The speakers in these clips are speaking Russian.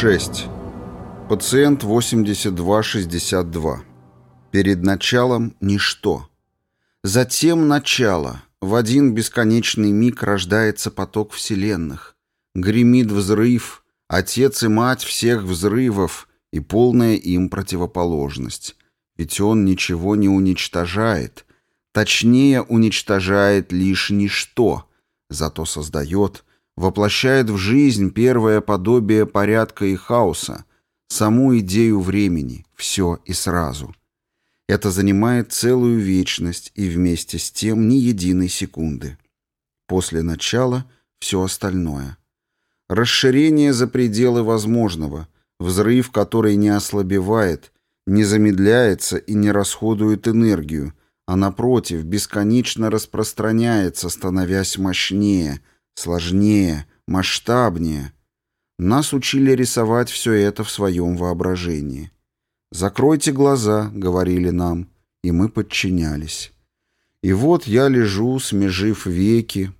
6. Пациент 8262. Перед началом ничто. Затем начало. В один бесконечный миг рождается поток вселенных. Гремит взрыв, отец и мать всех взрывов и полная им противоположность. Ведь он ничего не уничтожает. Точнее, уничтожает лишь ничто, зато создает, воплощает в жизнь первое подобие порядка и хаоса, саму идею времени, все и сразу. Это занимает целую вечность и вместе с тем ни единой секунды. После начала все остальное. Расширение за пределы возможного, взрыв, который не ослабевает, не замедляется и не расходует энергию, а напротив, бесконечно распространяется, становясь мощнее, сложнее, масштабнее. Нас учили рисовать все это в своем воображении. «Закройте глаза», — говорили нам, и мы подчинялись. И вот я лежу, смежив веки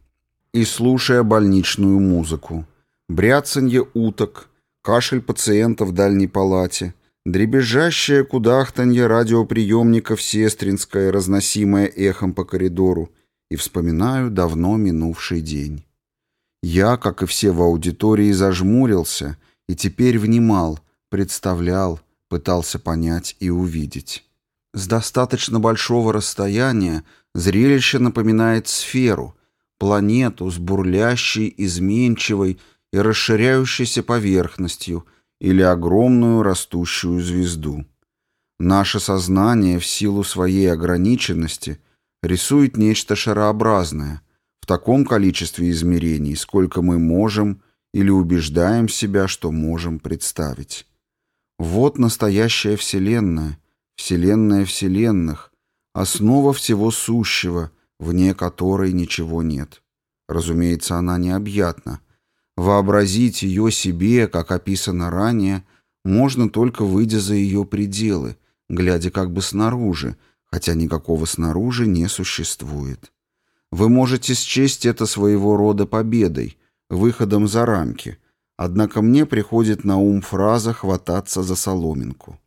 и слушая больничную музыку. Бряцанье уток, кашель пациента в дальней палате, дребезжащее кудахтанье радиоприемников сестринское, разносимое эхом по коридору, и вспоминаю давно минувший день. Я, как и все в аудитории, зажмурился и теперь внимал, представлял, пытался понять и увидеть. С достаточно большого расстояния зрелище напоминает сферу, планету с бурлящей, изменчивой и расширяющейся поверхностью или огромную растущую звезду. Наше сознание в силу своей ограниченности рисует нечто шарообразное таком количестве измерений, сколько мы можем или убеждаем себя, что можем представить. Вот настоящая Вселенная, Вселенная Вселенных, основа всего сущего, вне которой ничего нет. Разумеется, она необъятна. Вообразить ее себе, как описано ранее, можно только выйдя за ее пределы, глядя как бы снаружи, хотя никакого снаружи не существует. Вы можете счесть это своего рода победой, выходом за рамки – Однако мне приходит на ум фраза «хвататься за соломинку».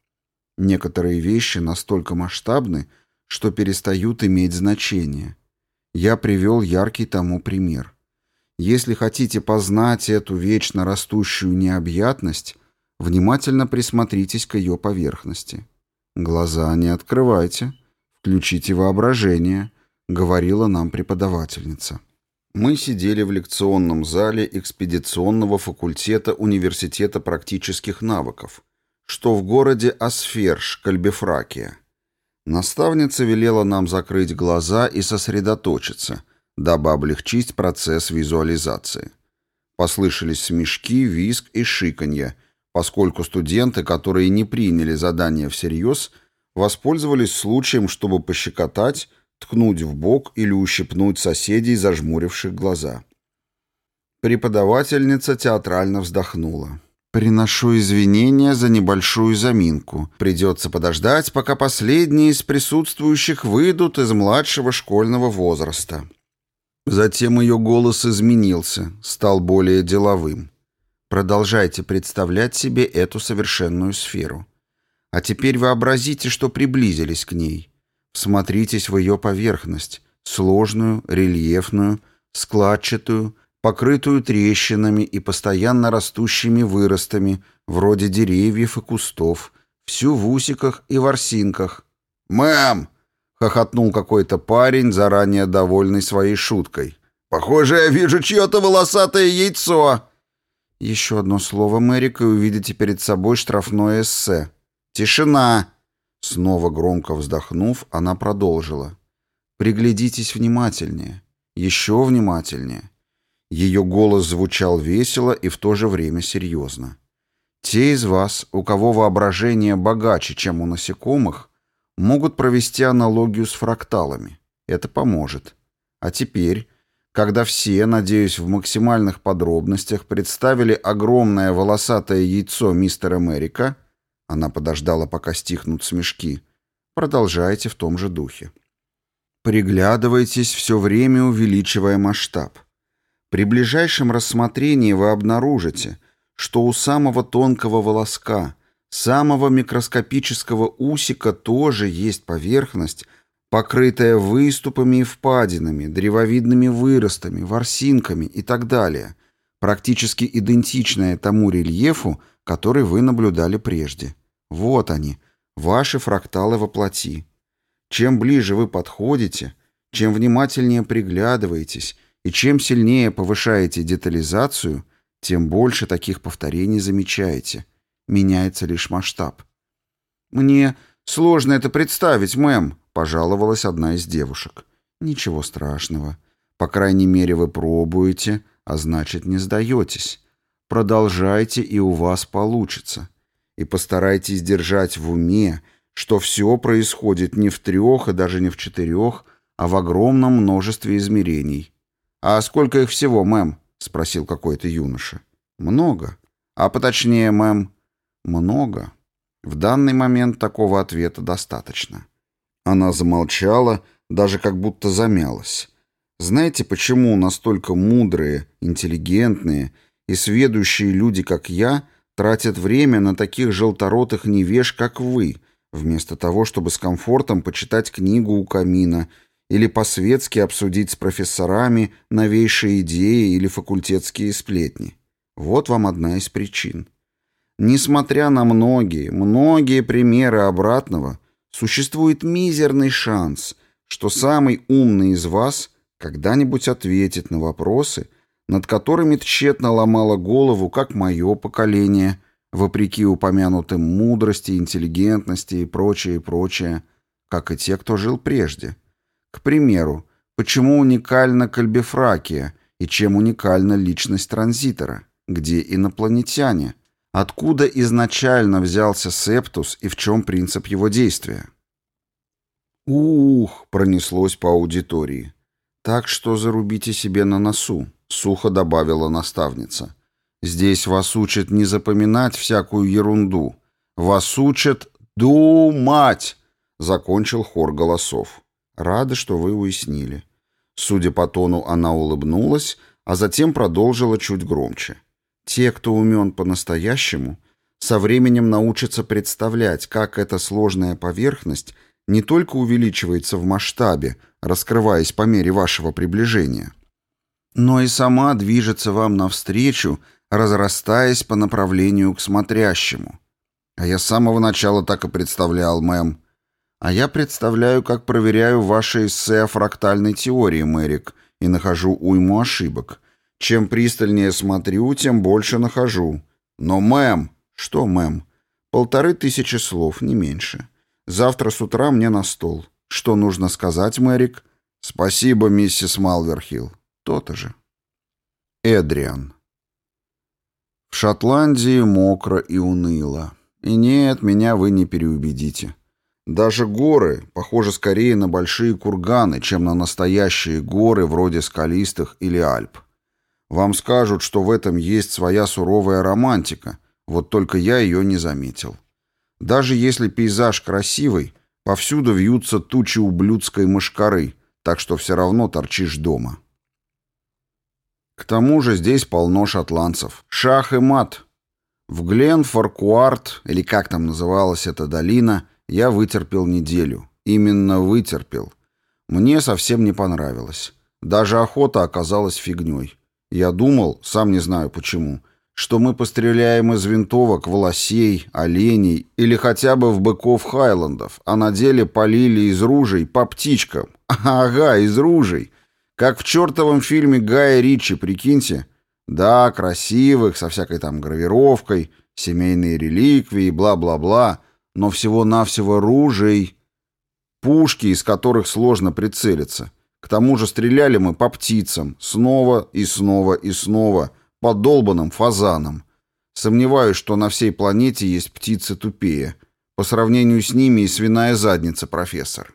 Некоторые вещи настолько масштабны, что перестают иметь значение. Я привел яркий тому пример. Если хотите познать эту вечно растущую необъятность, внимательно присмотритесь к ее поверхности. Глаза не открывайте, включите воображение, говорила нам преподавательница. Мы сидели в лекционном зале экспедиционного факультета Университета практических навыков, что в городе Асферш, Кальбефракия. Наставница велела нам закрыть глаза и сосредоточиться, дабы облегчить процесс визуализации. Послышались смешки, визг и шиканье, поскольку студенты, которые не приняли задание всерьез, воспользовались случаем, чтобы пощекотать ткнуть в бок или ущипнуть соседей, зажмуривших глаза. Преподавательница театрально вздохнула. «Приношу извинения за небольшую заминку. Придется подождать, пока последние из присутствующих выйдут из младшего школьного возраста». Затем ее голос изменился, стал более деловым. Продолжайте представлять себе эту совершенную сферу. А теперь вообразите, что приблизились к ней. Всмотритесь в ее поверхность, сложную, рельефную, складчатую, покрытую трещинами и постоянно растущими выростами, вроде деревьев и кустов, всю в усиках и ворсинках. «Мэм!» — хохотнул какой-то парень, заранее довольный своей шуткой. «Похоже, я вижу чье-то волосатое яйцо!» Еще одно слово, Мэрик, и увидите перед собой штрафное эссе. «Тишина!» Снова громко вздохнув, она продолжила. «Приглядитесь внимательнее, еще внимательнее». Ее голос звучал весело и в то же время серьезно. Те из вас, у кого воображение богаче, чем у насекомых, могут провести аналогию с фракталами. Это поможет. А теперь, когда все, надеюсь, в максимальных подробностях представили огромное волосатое яйцо мистера Мэрика, она подождала, пока стихнут смешки. Продолжайте в том же духе. Приглядывайтесь, все время увеличивая масштаб. При ближайшем рассмотрении вы обнаружите, что у самого тонкого волоска, самого микроскопического усика тоже есть поверхность, покрытая выступами и впадинами, древовидными выростами, ворсинками и так далее, практически идентичная тому рельефу, который вы наблюдали прежде. Вот они, ваши фракталы во плоти. Чем ближе вы подходите, чем внимательнее приглядываетесь и чем сильнее повышаете детализацию, тем больше таких повторений замечаете. Меняется лишь масштаб. «Мне сложно это представить, мэм», — пожаловалась одна из девушек. «Ничего страшного. По крайней мере, вы пробуете, а значит, не сдаетесь. Продолжайте, и у вас получится. И постарайтесь держать в уме, что все происходит не в трех и даже не в четырех, а в огромном множестве измерений. «А сколько их всего, мэм?» — спросил какой-то юноша. «Много. А поточнее, мэм?» «Много. В данный момент такого ответа достаточно». Она замолчала, даже как будто замялась. Знаете, почему настолько мудрые, интеллигентные и сведущие люди, как я, тратят время на таких желторотых невеж, как вы, вместо того, чтобы с комфортом почитать книгу у камина или по-светски обсудить с профессорами новейшие идеи или факультетские сплетни? Вот вам одна из причин. Несмотря на многие, многие примеры обратного, существует мизерный шанс, что самый умный из вас когда-нибудь ответит на вопросы, над которыми тщетно ломало голову как мое поколение, вопреки упомянутым мудрости, интеллигентности и прочее, и прочее, как и те, кто жил прежде. К примеру, почему уникальна кальбифракия и чем уникальна личность транзитора, где инопланетяне, откуда изначально взялся септус и в чем принцип его действия. «Ух!» — пронеслось по аудитории. «Так что зарубите себе на носу», — сухо добавила наставница. «Здесь вас учат не запоминать всякую ерунду. Вас учат думать!» — закончил хор голосов. «Рада, что вы уяснили». Судя по тону, она улыбнулась, а затем продолжила чуть громче. «Те, кто умен по-настоящему, со временем научатся представлять, как эта сложная поверхность не только увеличивается в масштабе, раскрываясь по мере вашего приближения, но и сама движется вам навстречу, разрастаясь по направлению к смотрящему. А я с самого начала так и представлял, мэм. А я представляю, как проверяю ваши эссе о фрактальной теории, Мэрик, и нахожу уйму ошибок. Чем пристальнее смотрю, тем больше нахожу. Но, мэм... Что, мэм? Полторы тысячи слов, не меньше. Завтра с утра мне на стол. Что нужно сказать, Мэрик? Спасибо, миссис Малверхилл. То-то же. Эдриан. В Шотландии мокро и уныло. И нет, меня вы не переубедите. Даже горы похожи скорее на большие курганы, чем на настоящие горы вроде скалистых или Альп. Вам скажут, что в этом есть своя суровая романтика, вот только я ее не заметил. Даже если пейзаж красивый, повсюду вьются тучи ублюдской мышкары, так что все равно торчишь дома. К тому же здесь полно шотландцев. Шах и мат. В Глен-Фаркуарт, или как там называлась эта долина, я вытерпел неделю. Именно вытерпел. Мне совсем не понравилось. Даже охота оказалась фигней. Я думал, сам не знаю почему, что мы постреляем из винтовок волосей, оленей или хотя бы в быков Хайландов, а на деле полили из ружей по птичкам. Ага, из ружей. Как в чертовом фильме Гая Ричи, прикиньте. Да, красивых, со всякой там гравировкой, семейные реликвии, бла-бла-бла, но всего-навсего ружей. Пушки, из которых сложно прицелиться. К тому же стреляли мы по птицам, снова и снова и снова — по долбанным фазанам. Сомневаюсь, что на всей планете есть птицы тупее. По сравнению с ними и свиная задница, профессор.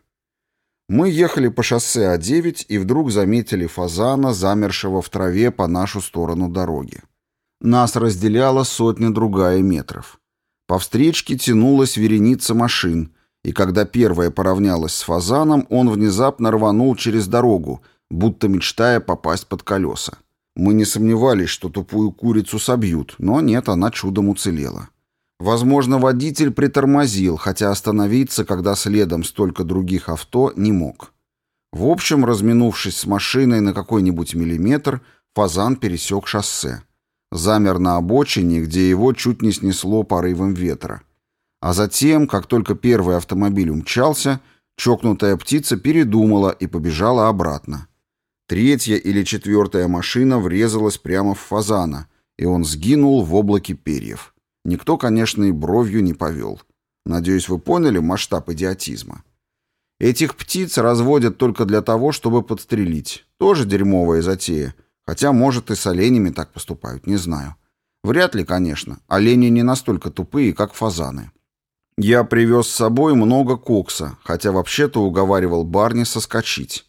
Мы ехали по шоссе А9 и вдруг заметили фазана, замершего в траве по нашу сторону дороги. Нас разделяла сотня-другая метров. По встречке тянулась вереница машин, и когда первая поравнялась с фазаном, он внезапно рванул через дорогу, будто мечтая попасть под колеса. Мы не сомневались, что тупую курицу собьют, но нет, она чудом уцелела. Возможно, водитель притормозил, хотя остановиться, когда следом столько других авто, не мог. В общем, разминувшись с машиной на какой-нибудь миллиметр, фазан пересек шоссе. Замер на обочине, где его чуть не снесло порывом ветра. А затем, как только первый автомобиль умчался, чокнутая птица передумала и побежала обратно. Третья или четвертая машина врезалась прямо в фазана, и он сгинул в облаке перьев. Никто, конечно, и бровью не повел. Надеюсь, вы поняли масштаб идиотизма. Этих птиц разводят только для того, чтобы подстрелить. Тоже дерьмовая затея. Хотя, может, и с оленями так поступают, не знаю. Вряд ли, конечно. Олени не настолько тупые, как фазаны. Я привез с собой много кокса, хотя вообще-то уговаривал Барни соскочить.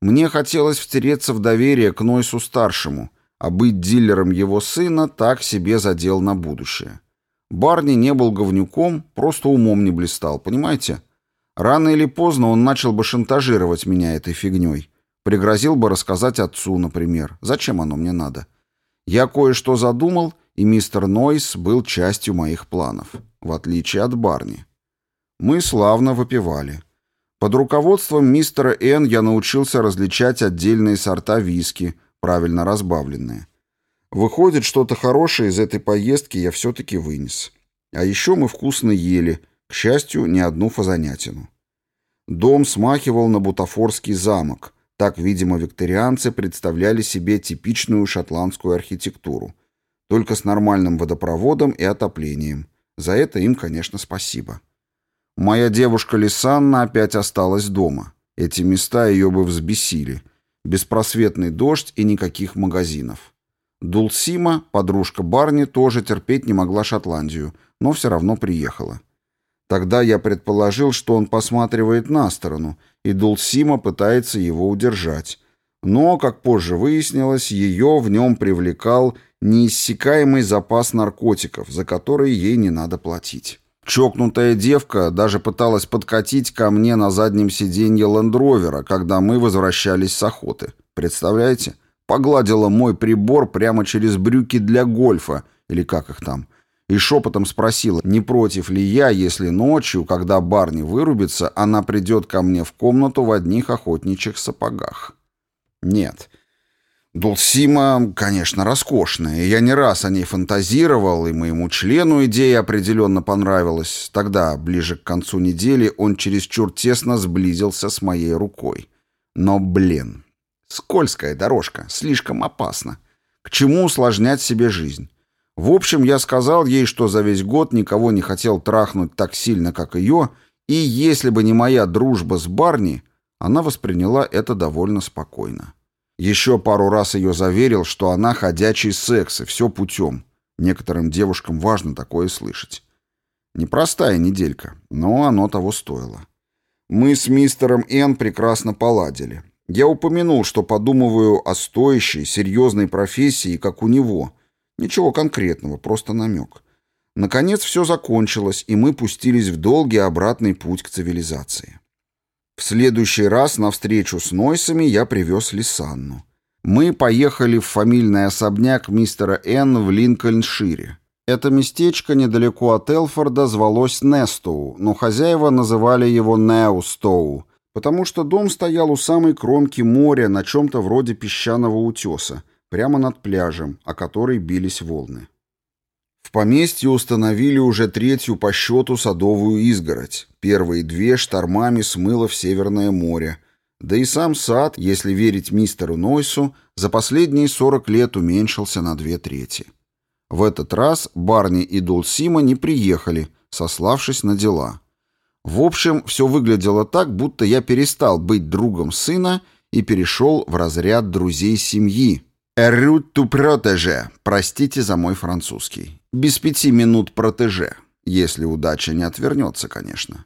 Мне хотелось втереться в доверие к Нойсу-старшему, а быть дилером его сына так себе задел на будущее. Барни не был говнюком, просто умом не блистал, понимаете? Рано или поздно он начал бы шантажировать меня этой фигней. Пригрозил бы рассказать отцу, например. Зачем оно мне надо? Я кое-что задумал, и мистер Нойс был частью моих планов, в отличие от Барни. Мы славно выпивали. Под руководством мистера Н я научился различать отдельные сорта виски, правильно разбавленные. Выходит, что-то хорошее из этой поездки я все-таки вынес. А еще мы вкусно ели, к счастью, не одну фазанятину. Дом смахивал на бутафорский замок. Так, видимо, викторианцы представляли себе типичную шотландскую архитектуру. Только с нормальным водопроводом и отоплением. За это им, конечно, спасибо. Моя девушка Лисанна опять осталась дома. Эти места ее бы взбесили. Беспросветный дождь и никаких магазинов. Дулсима, подружка Барни, тоже терпеть не могла Шотландию, но все равно приехала. Тогда я предположил, что он посматривает на сторону, и Дулсима пытается его удержать. Но, как позже выяснилось, ее в нем привлекал неиссякаемый запас наркотиков, за который ей не надо платить. Чокнутая девка даже пыталась подкатить ко мне на заднем сиденье лендровера, когда мы возвращались с охоты. Представляете? Погладила мой прибор прямо через брюки для гольфа, или как их там, и шепотом спросила, не против ли я, если ночью, когда Барни вырубится, она придет ко мне в комнату в одних охотничьих сапогах. Нет, Дулсима, конечно, роскошная, я не раз о ней фантазировал, и моему члену идея определенно понравилась. Тогда, ближе к концу недели, он чересчур тесно сблизился с моей рукой. Но, блин, скользкая дорожка, слишком опасно. К чему усложнять себе жизнь? В общем, я сказал ей, что за весь год никого не хотел трахнуть так сильно, как ее, и если бы не моя дружба с Барни, она восприняла это довольно спокойно. Еще пару раз ее заверил, что она ходячий секс, и все путем. Некоторым девушкам важно такое слышать. Непростая неделька, но оно того стоило. Мы с мистером Н прекрасно поладили. Я упомянул, что подумываю о стоящей, серьезной профессии, как у него. Ничего конкретного, просто намек. Наконец все закончилось, и мы пустились в долгий обратный путь к цивилизации. В следующий раз на встречу с Нойсами я привез Лисанну. Мы поехали в фамильный особняк мистера Н в Линкольншире. Это местечко недалеко от Элфорда звалось Нестоу, но хозяева называли его Неустоу, потому что дом стоял у самой кромки моря на чем-то вроде песчаного утеса, прямо над пляжем, о который бились волны. В поместье установили уже третью по счету садовую изгородь. Первые две штормами смыло в Северное море. Да и сам сад, если верить мистеру Нойсу, за последние 40 лет уменьшился на две трети. В этот раз Барни и Дулсима не приехали, сославшись на дела. В общем, все выглядело так, будто я перестал быть другом сына и перешел в разряд друзей семьи. «Эрют ту протеже», простите за мой французский. Без пяти минут протеже, если удача не отвернется, конечно.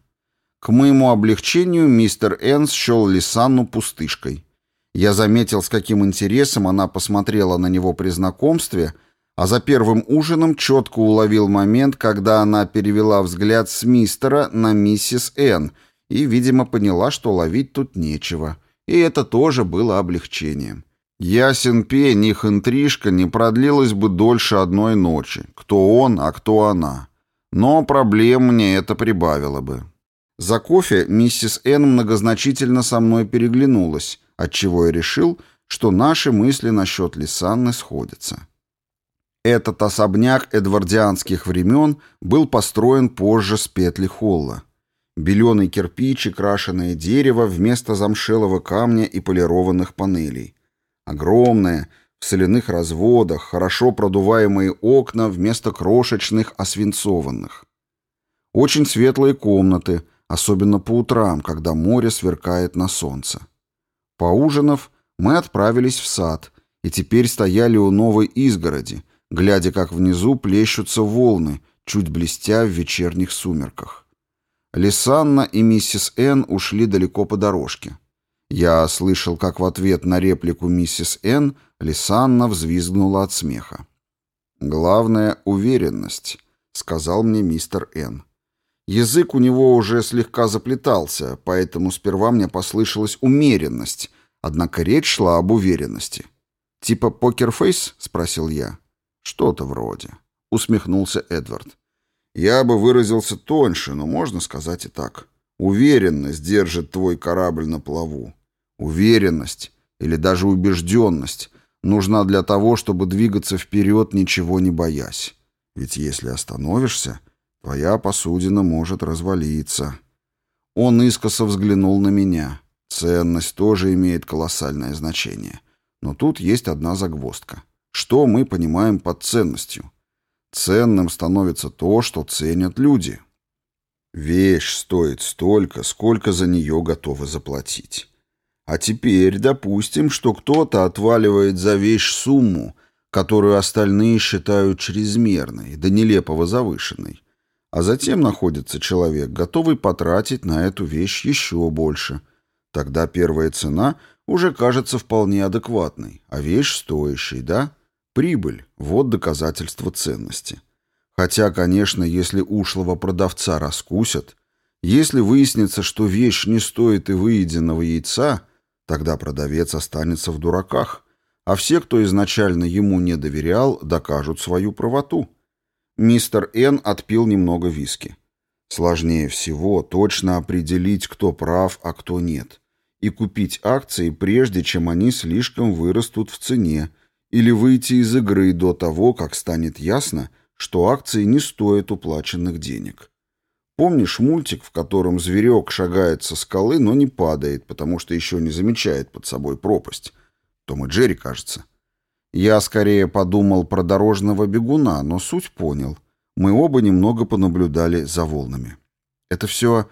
К моему облегчению мистер Энс счел Лисанну пустышкой. Я заметил, с каким интересом она посмотрела на него при знакомстве, а за первым ужином четко уловил момент, когда она перевела взгляд с мистера на миссис Н и, видимо, поняла, что ловить тут нечего. И это тоже было облегчением. Ясен пень, их интрижка не продлилась бы дольше одной ночи. Кто он, а кто она. Но проблем мне это прибавило бы. За кофе миссис Н многозначительно со мной переглянулась, отчего я решил, что наши мысли насчет Лисанны сходятся. Этот особняк эдвардианских времен был построен позже с петли холла. Беленый кирпич и крашеное дерево вместо замшелого камня и полированных панелей. Огромное, в соляных разводах, хорошо продуваемые окна вместо крошечных освинцованных. Очень светлые комнаты, особенно по утрам, когда море сверкает на солнце. Поужинав, мы отправились в сад и теперь стояли у новой изгороди, глядя, как внизу плещутся волны, чуть блестя в вечерних сумерках. Лисанна и миссис Н ушли далеко по дорожке. Я слышал, как в ответ на реплику миссис Н Лисанна взвизгнула от смеха. «Главное — уверенность», — сказал мне мистер Н. Язык у него уже слегка заплетался, поэтому сперва мне послышалась умеренность, однако речь шла об уверенности. «Типа покерфейс?» — спросил я. «Что-то вроде», — усмехнулся Эдвард. «Я бы выразился тоньше, но можно сказать и так. Уверенность держит твой корабль на плаву. Уверенность или даже убежденность нужна для того, чтобы двигаться вперед, ничего не боясь. Ведь если остановишься, твоя посудина может развалиться». Он искоса взглянул на меня. Ценность тоже имеет колоссальное значение. Но тут есть одна загвоздка. Что мы понимаем под ценностью? Ценным становится то, что ценят люди. Вещь стоит столько, сколько за нее готовы заплатить. А теперь допустим, что кто-то отваливает за вещь сумму, которую остальные считают чрезмерной, да нелепого завышенной. А затем находится человек, готовый потратить на эту вещь еще больше. Тогда первая цена уже кажется вполне адекватной, а вещь стоящей, да? Прибыль – вот доказательство ценности. Хотя, конечно, если ушлого продавца раскусят, если выяснится, что вещь не стоит и выеденного яйца, тогда продавец останется в дураках, а все, кто изначально ему не доверял, докажут свою правоту. Мистер Н отпил немного виски. Сложнее всего точно определить, кто прав, а кто нет, и купить акции, прежде чем они слишком вырастут в цене, или выйти из игры до того, как станет ясно, что акции не стоят уплаченных денег. Помнишь мультик, в котором зверек шагает со скалы, но не падает, потому что еще не замечает под собой пропасть? Том и Джерри, кажется. Я скорее подумал про дорожного бегуна, но суть понял. Мы оба немного понаблюдали за волнами. «Это все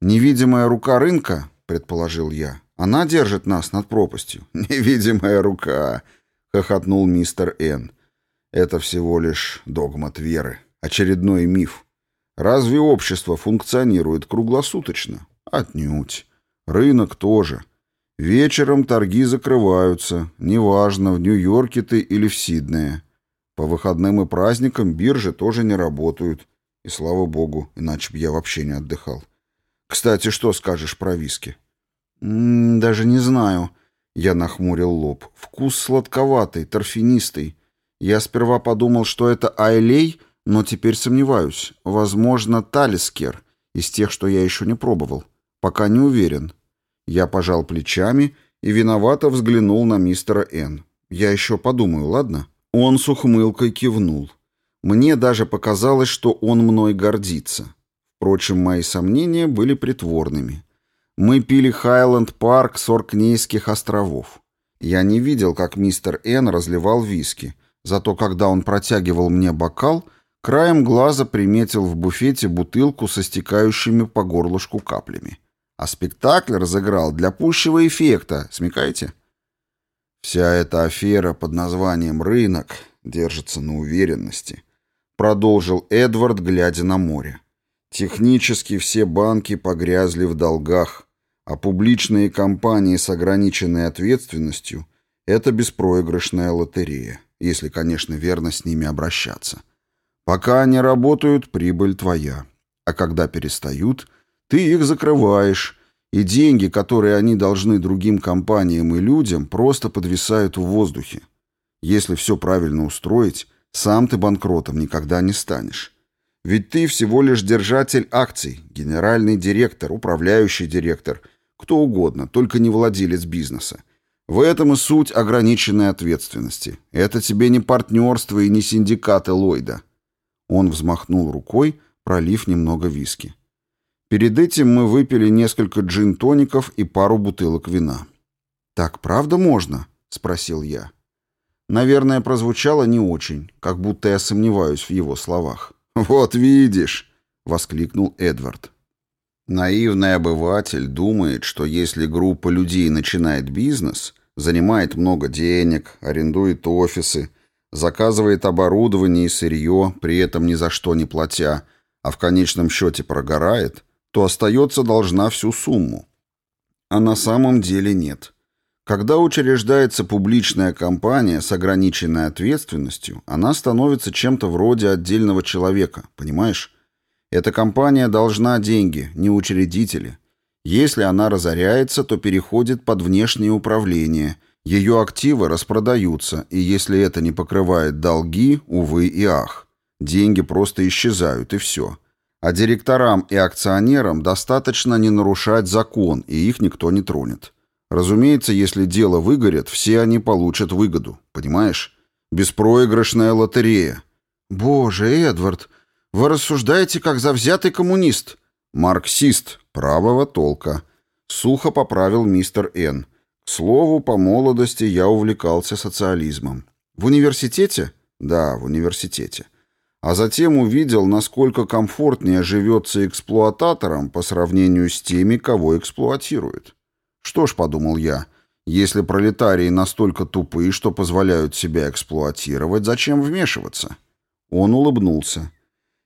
невидимая рука рынка?» — предположил я. «Она держит нас над пропастью». «Невидимая рука!» хохотнул мистер Н. Это всего лишь догмат веры, очередной миф. Разве общество функционирует круглосуточно? Отнюдь. Рынок тоже. Вечером торги закрываются, неважно, в Нью-Йорке ты или в Сиднее. По выходным и праздникам биржи тоже не работают. И слава богу, иначе бы я вообще не отдыхал. Кстати, что скажешь про виски? М -м, даже не знаю. Я нахмурил лоб. Вкус сладковатый, торфянистый. Я сперва подумал, что это айлей, но теперь сомневаюсь. Возможно, талискер, из тех, что я еще не пробовал. Пока не уверен. Я пожал плечами и виновато взглянул на мистера Н. Я еще подумаю, ладно? Он с ухмылкой кивнул. Мне даже показалось, что он мной гордится. Впрочем, мои сомнения были притворными. Мы пили Хайленд Парк с Оркнейских островов. Я не видел, как мистер Н разливал виски, зато когда он протягивал мне бокал, краем глаза приметил в буфете бутылку со стекающими по горлышку каплями. А спектакль разыграл для пущего эффекта, смекаете? Вся эта афера под названием «Рынок» держится на уверенности, продолжил Эдвард, глядя на море. Технически все банки погрязли в долгах, а публичные компании с ограниченной ответственностью – это беспроигрышная лотерея, если, конечно, верно с ними обращаться. Пока они работают, прибыль твоя. А когда перестают, ты их закрываешь, И деньги, которые они должны другим компаниям и людям, просто подвисают в воздухе. Если все правильно устроить, сам ты банкротом никогда не станешь. Ведь ты всего лишь держатель акций, генеральный директор, управляющий директор, кто угодно, только не владелец бизнеса. В этом и суть ограниченной ответственности. Это тебе не партнерство и не синдикаты Ллойда. Он взмахнул рукой, пролив немного виски. Перед этим мы выпили несколько джин-тоников и пару бутылок вина. «Так правда можно?» — спросил я. Наверное, прозвучало не очень, как будто я сомневаюсь в его словах. «Вот видишь!» — воскликнул Эдвард. Наивный обыватель думает, что если группа людей начинает бизнес, занимает много денег, арендует офисы, заказывает оборудование и сырье, при этом ни за что не платя, а в конечном счете прогорает, то остается должна всю сумму. А на самом деле нет. Когда учреждается публичная компания с ограниченной ответственностью, она становится чем-то вроде отдельного человека, понимаешь? Эта компания должна деньги, не учредители. Если она разоряется, то переходит под внешнее управление, ее активы распродаются, и если это не покрывает долги, увы и ах. Деньги просто исчезают, и все. А директорам и акционерам достаточно не нарушать закон, и их никто не тронет. Разумеется, если дело выгорит, все они получат выгоду, понимаешь? Беспроигрышная лотерея. Боже, Эдвард, вы рассуждаете как завзятый коммунист. Марксист, правого толка. Сухо поправил мистер Н. К слову, по молодости я увлекался социализмом. В университете? Да, в университете. А затем увидел, насколько комфортнее живется эксплуататорам по сравнению с теми, кого эксплуатируют. Что ж, подумал я, если пролетарии настолько тупые, что позволяют себя эксплуатировать, зачем вмешиваться? Он улыбнулся.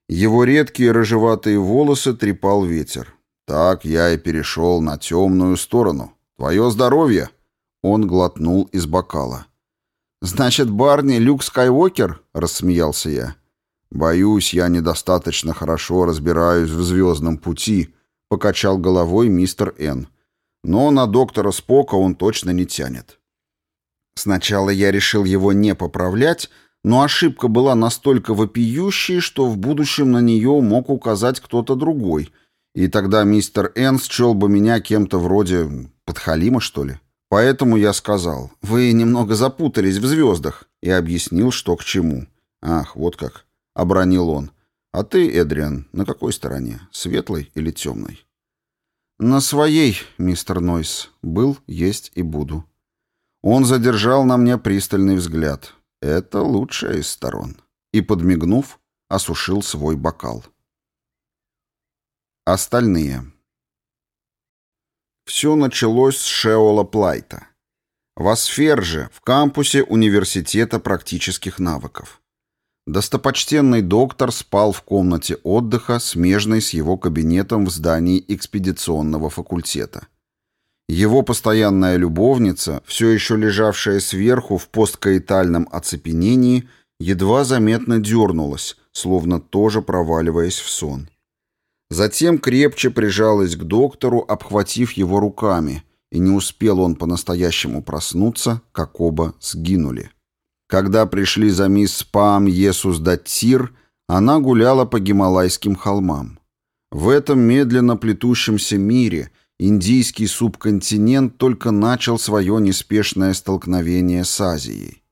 Его редкие рыжеватые волосы трепал ветер. Так я и перешел на темную сторону. Твое здоровье! Он глотнул из бокала. «Значит, Барни Люк Скайуокер?» — рассмеялся я. «Боюсь, я недостаточно хорошо разбираюсь в звездном пути», — покачал головой мистер Н. Но на доктора Спока он точно не тянет. Сначала я решил его не поправлять, но ошибка была настолько вопиющей, что в будущем на нее мог указать кто-то другой, и тогда мистер Н счел бы меня кем-то вроде подхалима, что ли. Поэтому я сказал, вы немного запутались в звездах, и объяснил, что к чему. Ах, вот как, — обронил он. А ты, Эдриан, на какой стороне, светлой или темной? «На своей, мистер Нойс. Был, есть и буду». Он задержал на мне пристальный взгляд. Это лучшая из сторон. И, подмигнув, осушил свой бокал. Остальные. Все началось с Шеола Плайта. В Асферже, в кампусе Университета практических навыков. Достопочтенный доктор спал в комнате отдыха, смежной с его кабинетом в здании экспедиционного факультета. Его постоянная любовница, все еще лежавшая сверху в посткаитальном оцепенении, едва заметно дернулась, словно тоже проваливаясь в сон. Затем крепче прижалась к доктору, обхватив его руками, и не успел он по-настоящему проснуться, как оба сгинули. Когда пришли за мисс Пам Есус Даттир, она гуляла по Гималайским холмам. В этом медленно плетущемся мире индийский субконтинент только начал свое неспешное столкновение с Азией.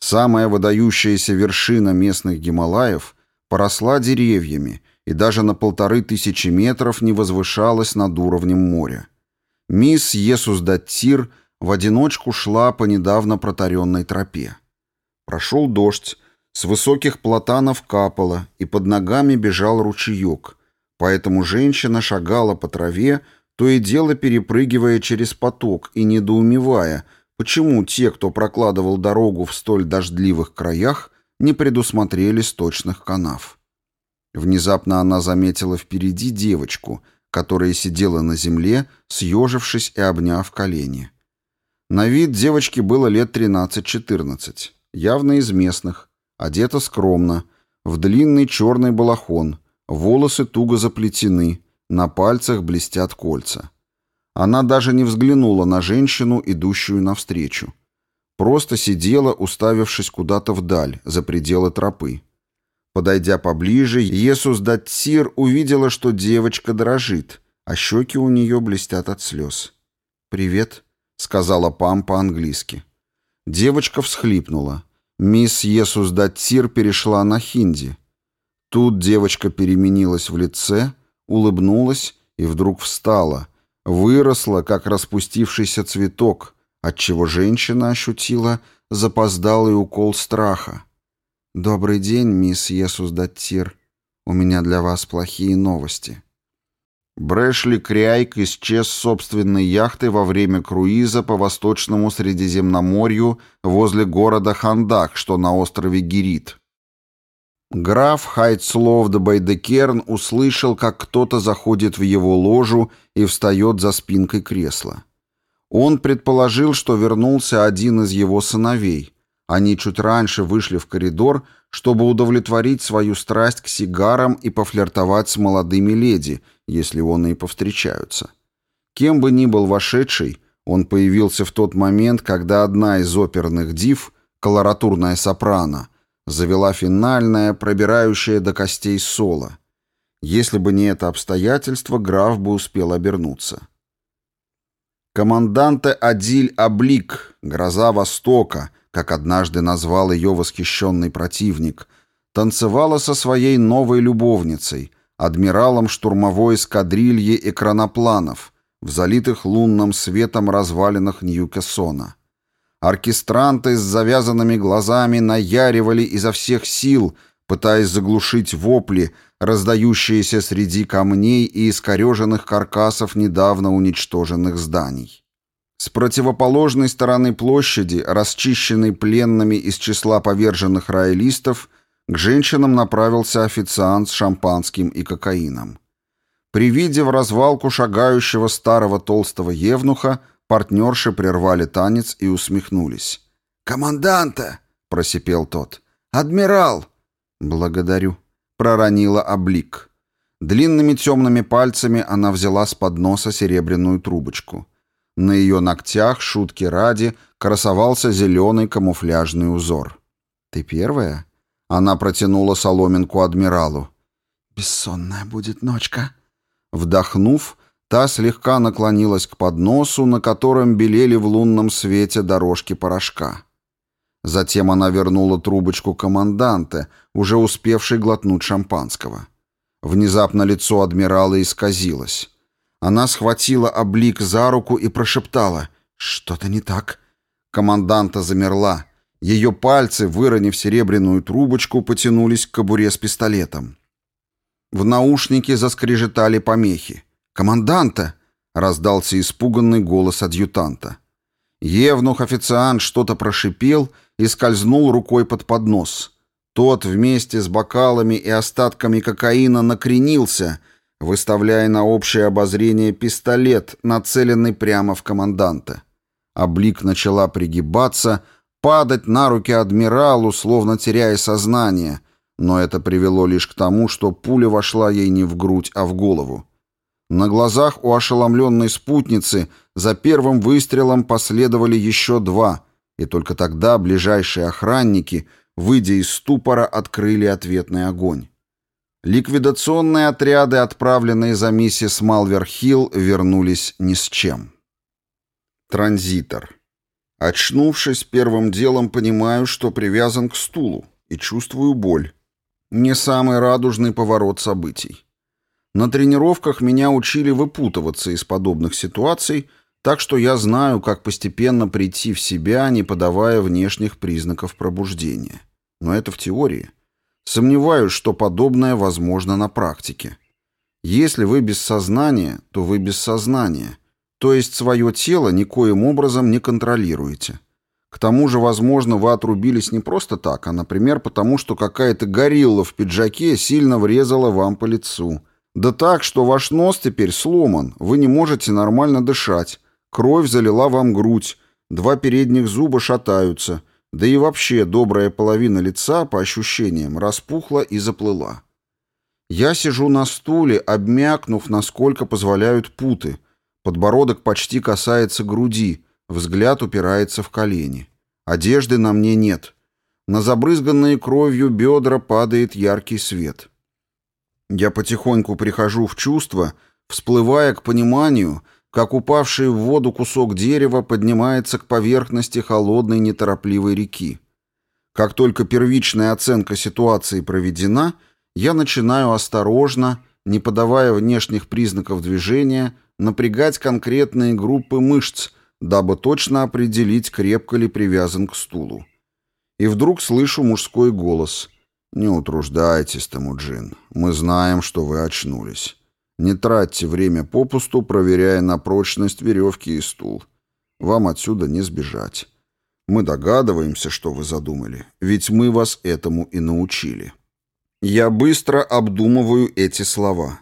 Самая выдающаяся вершина местных Гималаев поросла деревьями и даже на полторы тысячи метров не возвышалась над уровнем моря. Мисс Есус Даттир в одиночку шла по недавно протаренной тропе. Прошел дождь, с высоких платанов капало, и под ногами бежал ручеек, поэтому женщина шагала по траве, то и дело перепрыгивая через поток и недоумевая, почему те, кто прокладывал дорогу в столь дождливых краях, не предусмотрели сточных канав. Внезапно она заметила впереди девочку, которая сидела на земле, съежившись и обняв колени. На вид девочки было лет 13-14 явно из местных, одета скромно, в длинный черный балахон, волосы туго заплетены, на пальцах блестят кольца. Она даже не взглянула на женщину, идущую навстречу. Просто сидела, уставившись куда-то вдаль, за пределы тропы. Подойдя поближе, Иесус Датсир увидела, что девочка дрожит, а щеки у нее блестят от слез. «Привет», — сказала Пам по-английски. Девочка всхлипнула. Мисс Иесус Датсир перешла на хинди. Тут девочка переменилась в лице, улыбнулась и вдруг встала, выросла, как распустившийся цветок, отчего женщина ощутила запоздалый укол страха. «Добрый день, мисс Есус Даттир. У меня для вас плохие новости». Брэшли Кряйк исчез с собственной яхтой во время круиза по Восточному Средиземноморью возле города Хандак, что на острове Гирит. Граф Хайцлов де Байдекерн услышал, как кто-то заходит в его ложу и встает за спинкой кресла. Он предположил, что вернулся один из его сыновей. Они чуть раньше вышли в коридор, чтобы удовлетворить свою страсть к сигарам и пофлиртовать с молодыми леди, если он и повстречаются. Кем бы ни был вошедший, он появился в тот момент, когда одна из оперных див, колоратурная сопрано, завела финальное, пробирающее до костей соло. Если бы не это обстоятельство, граф бы успел обернуться. Команданте Адиль Аблик, гроза Востока, как однажды назвал ее восхищенный противник, танцевала со своей новой любовницей, адмиралом штурмовой эскадрильи экранопланов, в залитых лунным светом развалинах Ньюкессона. Оркестранты с завязанными глазами наяривали изо всех сил, пытаясь заглушить вопли, раздающиеся среди камней и искореженных каркасов недавно уничтоженных зданий. С противоположной стороны площади, расчищенной пленными из числа поверженных роялистов, к женщинам направился официант с шампанским и кокаином. При виде в развалку шагающего старого толстого евнуха Партнерши прервали танец и усмехнулись. «Команданта!» — просипел тот. «Адмирал!» «Благодарю», — проронила облик. Длинными темными пальцами она взяла с подноса серебряную трубочку. На ее ногтях, шутки ради, красовался зеленый камуфляжный узор. «Ты первая?» Она протянула соломинку адмиралу. «Бессонная будет ночка». Вдохнув, Та слегка наклонилась к подносу, на котором белели в лунном свете дорожки порошка. Затем она вернула трубочку команданте, уже успевшей глотнуть шампанского. Внезапно лицо адмирала исказилось. Она схватила облик за руку и прошептала «Что-то не так». Команданта замерла. Ее пальцы, выронив серебряную трубочку, потянулись к кобуре с пистолетом. В наушнике заскрежетали помехи. «Команданта!» — раздался испуганный голос адъютанта. Евнух-официант что-то прошипел и скользнул рукой под поднос. Тот вместе с бокалами и остатками кокаина накренился, выставляя на общее обозрение пистолет, нацеленный прямо в команданта. Облик начала пригибаться, падать на руки адмиралу, словно теряя сознание, но это привело лишь к тому, что пуля вошла ей не в грудь, а в голову. На глазах у ошеломленной спутницы за первым выстрелом последовали еще два, и только тогда ближайшие охранники, выйдя из ступора, открыли ответный огонь. Ликвидационные отряды, отправленные за миссис Малверхилл, вернулись ни с чем. Транзитор. Очнувшись, первым делом понимаю, что привязан к стулу, и чувствую боль. Не самый радужный поворот событий. На тренировках меня учили выпутываться из подобных ситуаций, так что я знаю, как постепенно прийти в себя, не подавая внешних признаков пробуждения. Но это в теории. Сомневаюсь, что подобное возможно на практике. Если вы без сознания, то вы без сознания, то есть свое тело никоим образом не контролируете. К тому же, возможно, вы отрубились не просто так, а, например, потому что какая-то горилла в пиджаке сильно врезала вам по лицу – да так, что ваш нос теперь сломан, вы не можете нормально дышать, кровь залила вам грудь, два передних зуба шатаются, да и вообще добрая половина лица, по ощущениям, распухла и заплыла. Я сижу на стуле, обмякнув, насколько позволяют путы, Подбородок почти касается груди, взгляд упирается в колени. Одежды на мне нет. На забрызганные кровью бедра падает яркий свет. Я потихоньку прихожу в чувство, всплывая к пониманию, как упавший в воду кусок дерева поднимается к поверхности холодной неторопливой реки. Как только первичная оценка ситуации проведена, я начинаю осторожно, не подавая внешних признаков движения, напрягать конкретные группы мышц, дабы точно определить, крепко ли привязан к стулу. И вдруг слышу мужской голос. «Не утруждайтесь, Тамуджин. Мы знаем, что вы очнулись. Не тратьте время попусту, проверяя на прочность веревки и стул. Вам отсюда не сбежать. Мы догадываемся, что вы задумали, ведь мы вас этому и научили». Я быстро обдумываю эти слова.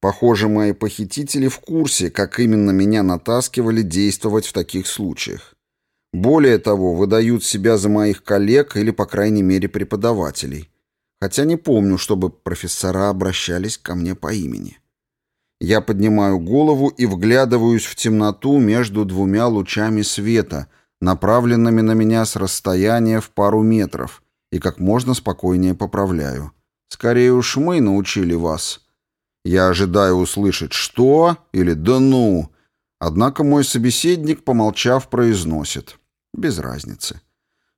Похоже, мои похитители в курсе, как именно меня натаскивали действовать в таких случаях. Более того, выдают себя за моих коллег или, по крайней мере, преподавателей. Хотя не помню, чтобы профессора обращались ко мне по имени. Я поднимаю голову и вглядываюсь в темноту между двумя лучами света, направленными на меня с расстояния в пару метров, и как можно спокойнее поправляю. Скорее уж мы научили вас. Я ожидаю услышать «что» или «да ну». Однако мой собеседник, помолчав, произносит. Без разницы.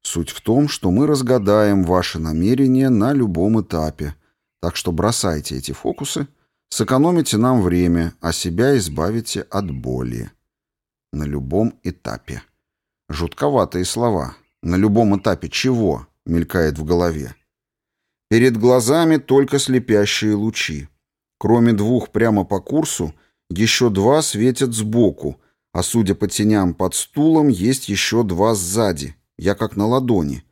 Суть в том, что мы разгадаем ваши намерения на любом этапе. Так что бросайте эти фокусы, сэкономите нам время, а себя избавите от боли. На любом этапе. Жутковатые слова. На любом этапе чего? Мелькает в голове. Перед глазами только слепящие лучи. Кроме двух прямо по курсу, еще два светят сбоку, а судя по теням под стулом, есть еще два сзади. Я как на ладони.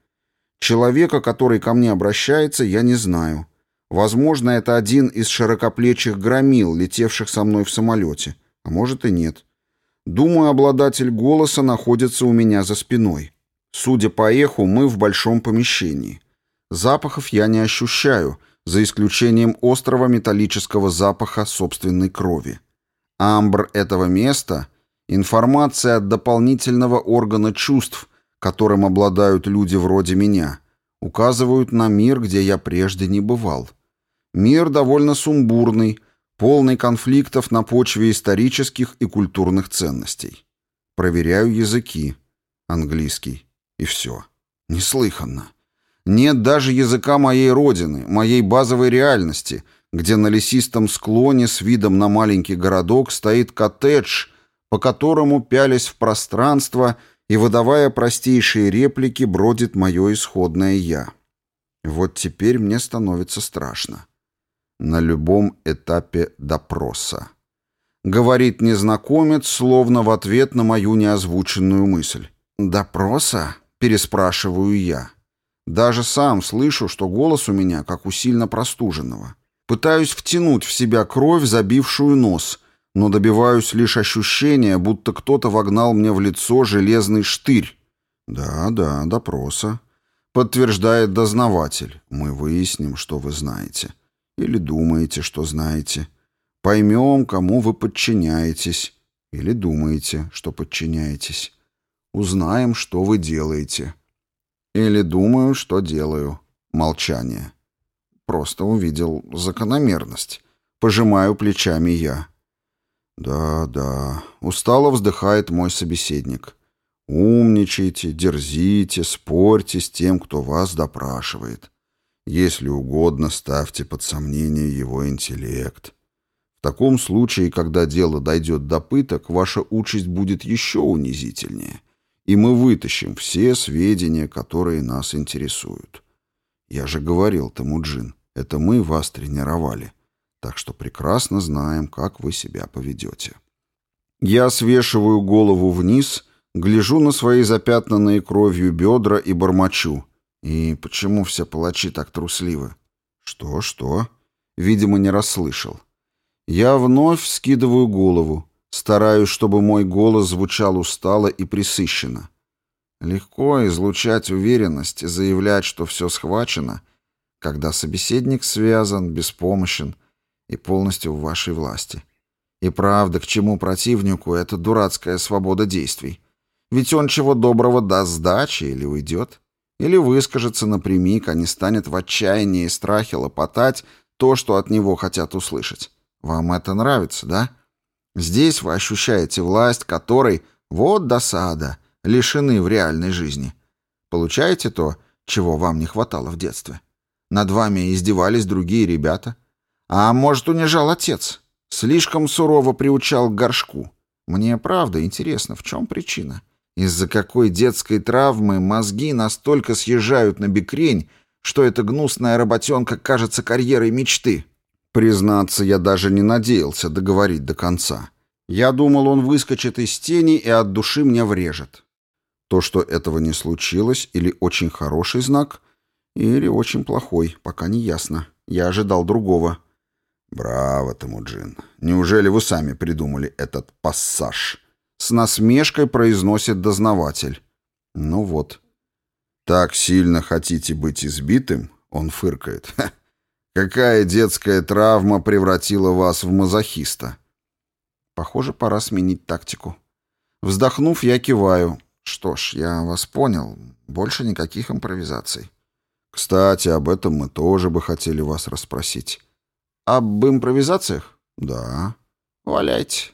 Человека, который ко мне обращается, я не знаю. Возможно, это один из широкоплечих громил, летевших со мной в самолете. А может и нет. Думаю, обладатель голоса находится у меня за спиной. Судя по эху, мы в большом помещении. Запахов я не ощущаю, за исключением острого металлического запаха собственной крови. Амбр этого места — информация от дополнительного органа чувств, которым обладают люди вроде меня, указывают на мир, где я прежде не бывал. Мир довольно сумбурный, полный конфликтов на почве исторических и культурных ценностей. Проверяю языки. Английский. И все. Неслыханно. Нет даже языка моей родины, моей базовой реальности, где на лесистом склоне с видом на маленький городок стоит коттедж, по которому, пялясь в пространство и выдавая простейшие реплики, бродит мое исходное «я». Вот теперь мне становится страшно. На любом этапе допроса. Говорит незнакомец, словно в ответ на мою неозвученную мысль. «Допроса?» — переспрашиваю я. Даже сам слышу, что голос у меня как у сильно простуженного. Пытаюсь втянуть в себя кровь, забившую нос, но добиваюсь лишь ощущения, будто кто-то вогнал мне в лицо железный штырь. «Да, да, допроса», — подтверждает дознаватель. «Мы выясним, что вы знаете. Или думаете, что знаете. Поймем, кому вы подчиняетесь. Или думаете, что подчиняетесь. Узнаем, что вы делаете». Или думаю, что делаю. Молчание. Просто увидел закономерность. Пожимаю плечами я. Да, да. Устало вздыхает мой собеседник. Умничайте, дерзите, спорьте с тем, кто вас допрашивает. Если угодно, ставьте под сомнение его интеллект. В таком случае, когда дело дойдет до пыток, ваша участь будет еще унизительнее и мы вытащим все сведения, которые нас интересуют. Я же говорил, Тамуджин, это мы вас тренировали, так что прекрасно знаем, как вы себя поведете. Я свешиваю голову вниз, гляжу на свои запятнанные кровью бедра и бормочу. И почему все палачи так трусливы? Что, что? Видимо, не расслышал. Я вновь скидываю голову. Стараюсь, чтобы мой голос звучал устало и присыщенно. Легко излучать уверенность и заявлять, что все схвачено, когда собеседник связан, беспомощен и полностью в вашей власти. И правда, к чему противнику эта дурацкая свобода действий? Ведь он чего доброго даст сдачи или уйдет. Или выскажется напрямик, а не станет в отчаянии и страхе лопотать то, что от него хотят услышать. Вам это нравится, да? Здесь вы ощущаете власть, которой, вот досада, лишены в реальной жизни. Получаете то, чего вам не хватало в детстве? Над вами издевались другие ребята. А может, унижал отец? Слишком сурово приучал к горшку. Мне правда интересно, в чем причина? Из-за какой детской травмы мозги настолько съезжают на бекрень, что эта гнусная работенка кажется карьерой мечты? Признаться, я даже не надеялся договорить до конца. Я думал, он выскочит из тени и от души мне врежет. То, что этого не случилось, или очень хороший знак, или очень плохой, пока не ясно. Я ожидал другого. «Браво, Тамуджин! Неужели вы сами придумали этот пассаж?» С насмешкой произносит дознаватель. Ну вот. Так сильно хотите быть избитым? Он фыркает. Какая детская травма превратила вас в мазохиста? Похоже, пора сменить тактику. Вздохнув, я киваю. Что ж, я вас понял. Больше никаких импровизаций. Кстати, об этом мы тоже бы хотели вас расспросить. Об импровизациях? Да. Валяйте.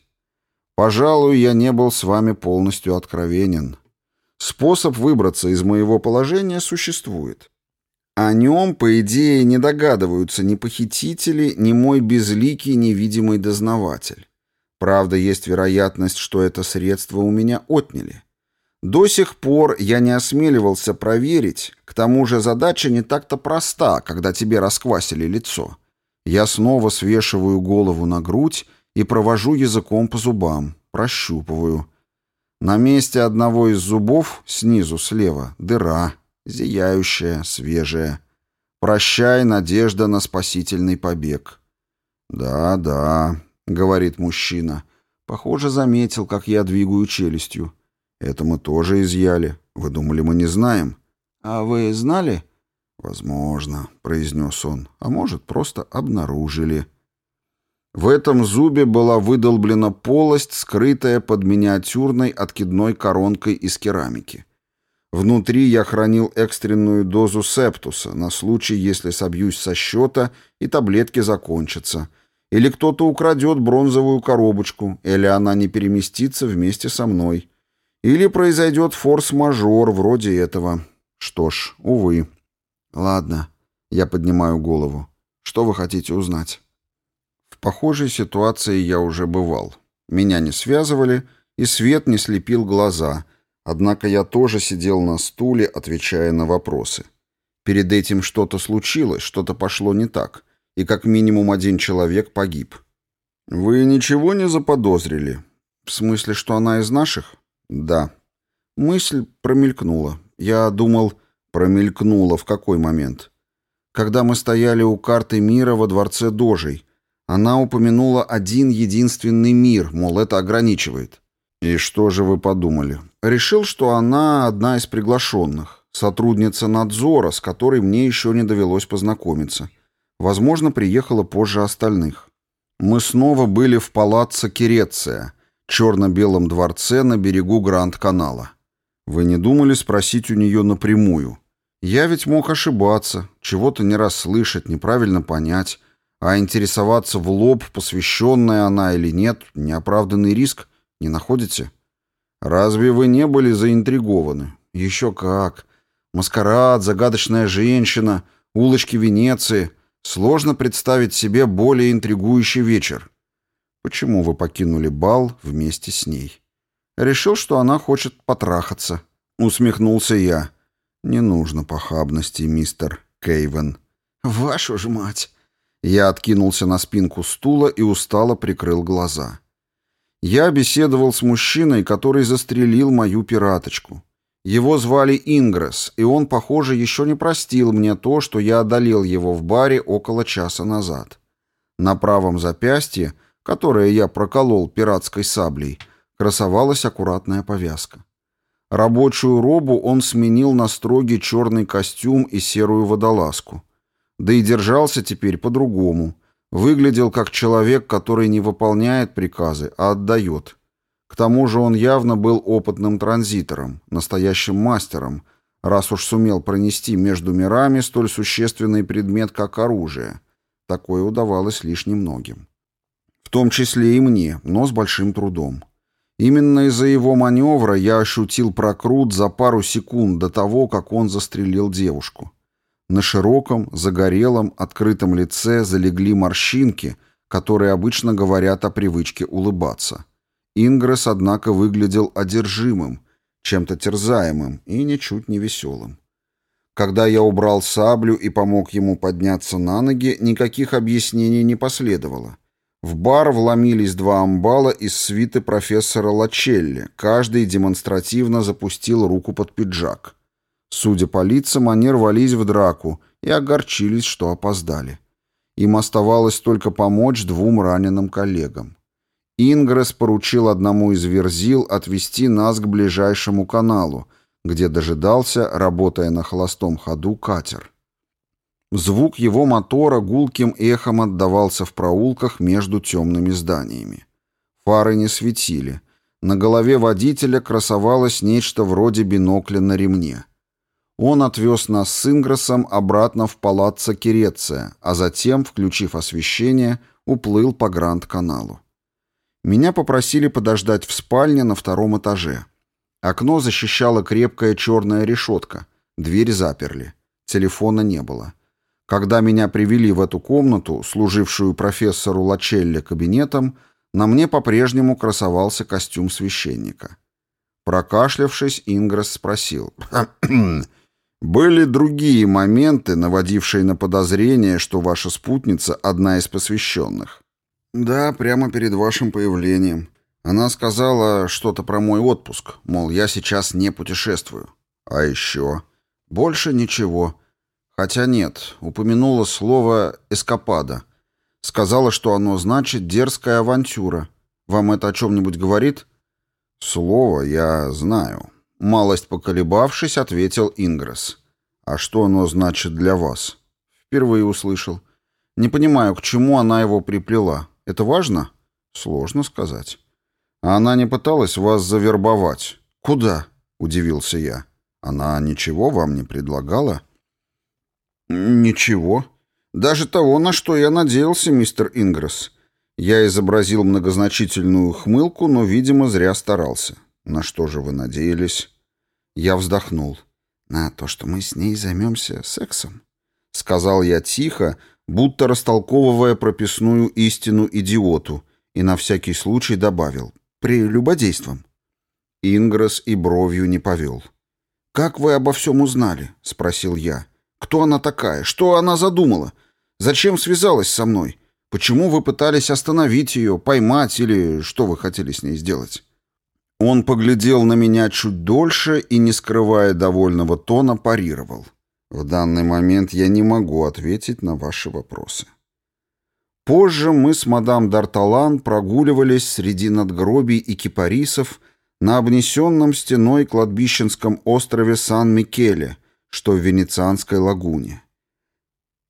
Пожалуй, я не был с вами полностью откровенен. Способ выбраться из моего положения существует. О нем, по идее, не догадываются ни похитители, ни мой безликий невидимый дознаватель. Правда, есть вероятность, что это средство у меня отняли. До сих пор я не осмеливался проверить, к тому же задача не так-то проста, когда тебе расквасили лицо. Я снова свешиваю голову на грудь и провожу языком по зубам, прощупываю. На месте одного из зубов, снизу слева, дыра, зияющая, свежая. Прощай, надежда на спасительный побег. «Да, да», — говорит мужчина. Похоже, заметил, как я двигаю челюстью. Это мы тоже изъяли. Вы думали, мы не знаем? А вы знали? Возможно, произнес он. А может, просто обнаружили. В этом зубе была выдолблена полость, скрытая под миниатюрной откидной коронкой из керамики. Внутри я хранил экстренную дозу септуса на случай, если собьюсь со счета и таблетки закончатся, или кто-то украдет бронзовую коробочку, или она не переместится вместе со мной, или произойдет форс-мажор вроде этого. Что ж, увы. Ладно, я поднимаю голову. Что вы хотите узнать? Похожей ситуации я уже бывал. Меня не связывали, и свет не слепил глаза, однако я тоже сидел на стуле, отвечая на вопросы. Перед этим что-то случилось, что-то пошло не так, и как минимум один человек погиб. «Вы ничего не заподозрили?» «В смысле, что она из наших?» «Да». Мысль промелькнула. Я думал, промелькнула в какой момент? Когда мы стояли у карты мира во дворце Дожей, она упомянула один единственный мир, мол, это ограничивает. И что же вы подумали? Решил, что она одна из приглашенных, сотрудница надзора, с которой мне еще не довелось познакомиться. Возможно, приехала позже остальных. Мы снова были в палаццо Киреция, черно-белом дворце на берегу Гранд-канала. Вы не думали спросить у нее напрямую? Я ведь мог ошибаться, чего-то не расслышать, неправильно понять, а интересоваться в лоб, посвященная она или нет, неоправданный риск, не находите? Разве вы не были заинтригованы? Еще как. Маскарад, загадочная женщина, улочки Венеции. Сложно представить себе более интригующий вечер. Почему вы покинули бал вместе с ней? Решил, что она хочет потрахаться. Усмехнулся я. Не нужно похабности, мистер Кейвен. Вашу ж мать! Я откинулся на спинку стула и устало прикрыл глаза. Я беседовал с мужчиной, который застрелил мою пираточку. Его звали Ингресс, и он, похоже, еще не простил мне то, что я одолел его в баре около часа назад. На правом запястье, которое я проколол пиратской саблей, красовалась аккуратная повязка. Рабочую робу он сменил на строгий черный костюм и серую водолазку. Да и держался теперь по-другому. Выглядел как человек, который не выполняет приказы, а отдает. К тому же он явно был опытным транзитором, настоящим мастером, раз уж сумел пронести между мирами столь существенный предмет, как оружие. Такое удавалось лишь немногим. В том числе и мне, но с большим трудом. Именно из-за его маневра я ощутил прокрут за пару секунд до того, как он застрелил девушку. На широком, загорелом, открытом лице залегли морщинки, которые обычно говорят о привычке улыбаться. Ингресс, однако, выглядел одержимым, чем-то терзаемым и ничуть не веселым. Когда я убрал саблю и помог ему подняться на ноги, никаких объяснений не последовало. В бар вломились два амбала из свиты профессора Лачелли, каждый демонстративно запустил руку под пиджак. Судя по лицам, они рвались в драку и огорчились, что опоздали. Им оставалось только помочь двум раненым коллегам. Ингресс поручил одному из верзил отвести нас к ближайшему каналу, где дожидался, работая на холостом ходу, катер. Звук его мотора гулким эхом отдавался в проулках между темными зданиями. Фары не светили. На голове водителя красовалось нечто вроде бинокля на ремне. Он отвез нас с Ингресом обратно в палаццо Киреция, а затем, включив освещение, уплыл по Гранд-каналу. Меня попросили подождать в спальне на втором этаже. Окно защищала крепкая черная решетка. Дверь заперли. Телефона не было. Когда меня привели в эту комнату, служившую профессору Лачелле кабинетом, на мне по-прежнему красовался костюм священника. Прокашлявшись, Ингресс спросил. Были другие моменты, наводившие на подозрение, что ваша спутница одна из посвященных. Да, прямо перед вашим появлением. Она сказала что-то про мой отпуск, мол, я сейчас не путешествую. А еще? Больше ничего. Хотя нет, упомянула слово «эскапада». Сказала, что оно значит «дерзкая авантюра». Вам это о чем-нибудь говорит? Слово я знаю. Малость поколебавшись, ответил Ингресс. «А что оно значит для вас?» «Впервые услышал. Не понимаю, к чему она его приплела. Это важно?» «Сложно сказать». «А она не пыталась вас завербовать?» «Куда?» — удивился я. «Она ничего вам не предлагала?» «Ничего. Даже того, на что я надеялся, мистер Ингресс». Я изобразил многозначительную хмылку, но, видимо, зря старался. «На что же вы надеялись?» Я вздохнул. «На то, что мы с ней займемся сексом», — сказал я тихо, будто растолковывая прописную истину идиоту, и на всякий случай добавил «прелюбодейством». Ингресс и бровью не повел. «Как вы обо всем узнали?» — спросил я. «Кто она такая? Что она задумала? Зачем связалась со мной? Почему вы пытались остановить ее, поймать или что вы хотели с ней сделать?» Он поглядел на меня чуть дольше и, не скрывая довольного тона, парировал. В данный момент я не могу ответить на ваши вопросы. Позже мы с мадам Д'Арталан прогуливались среди надгробий и кипарисов на обнесенном стеной кладбищенском острове Сан-Микеле, что в Венецианской лагуне.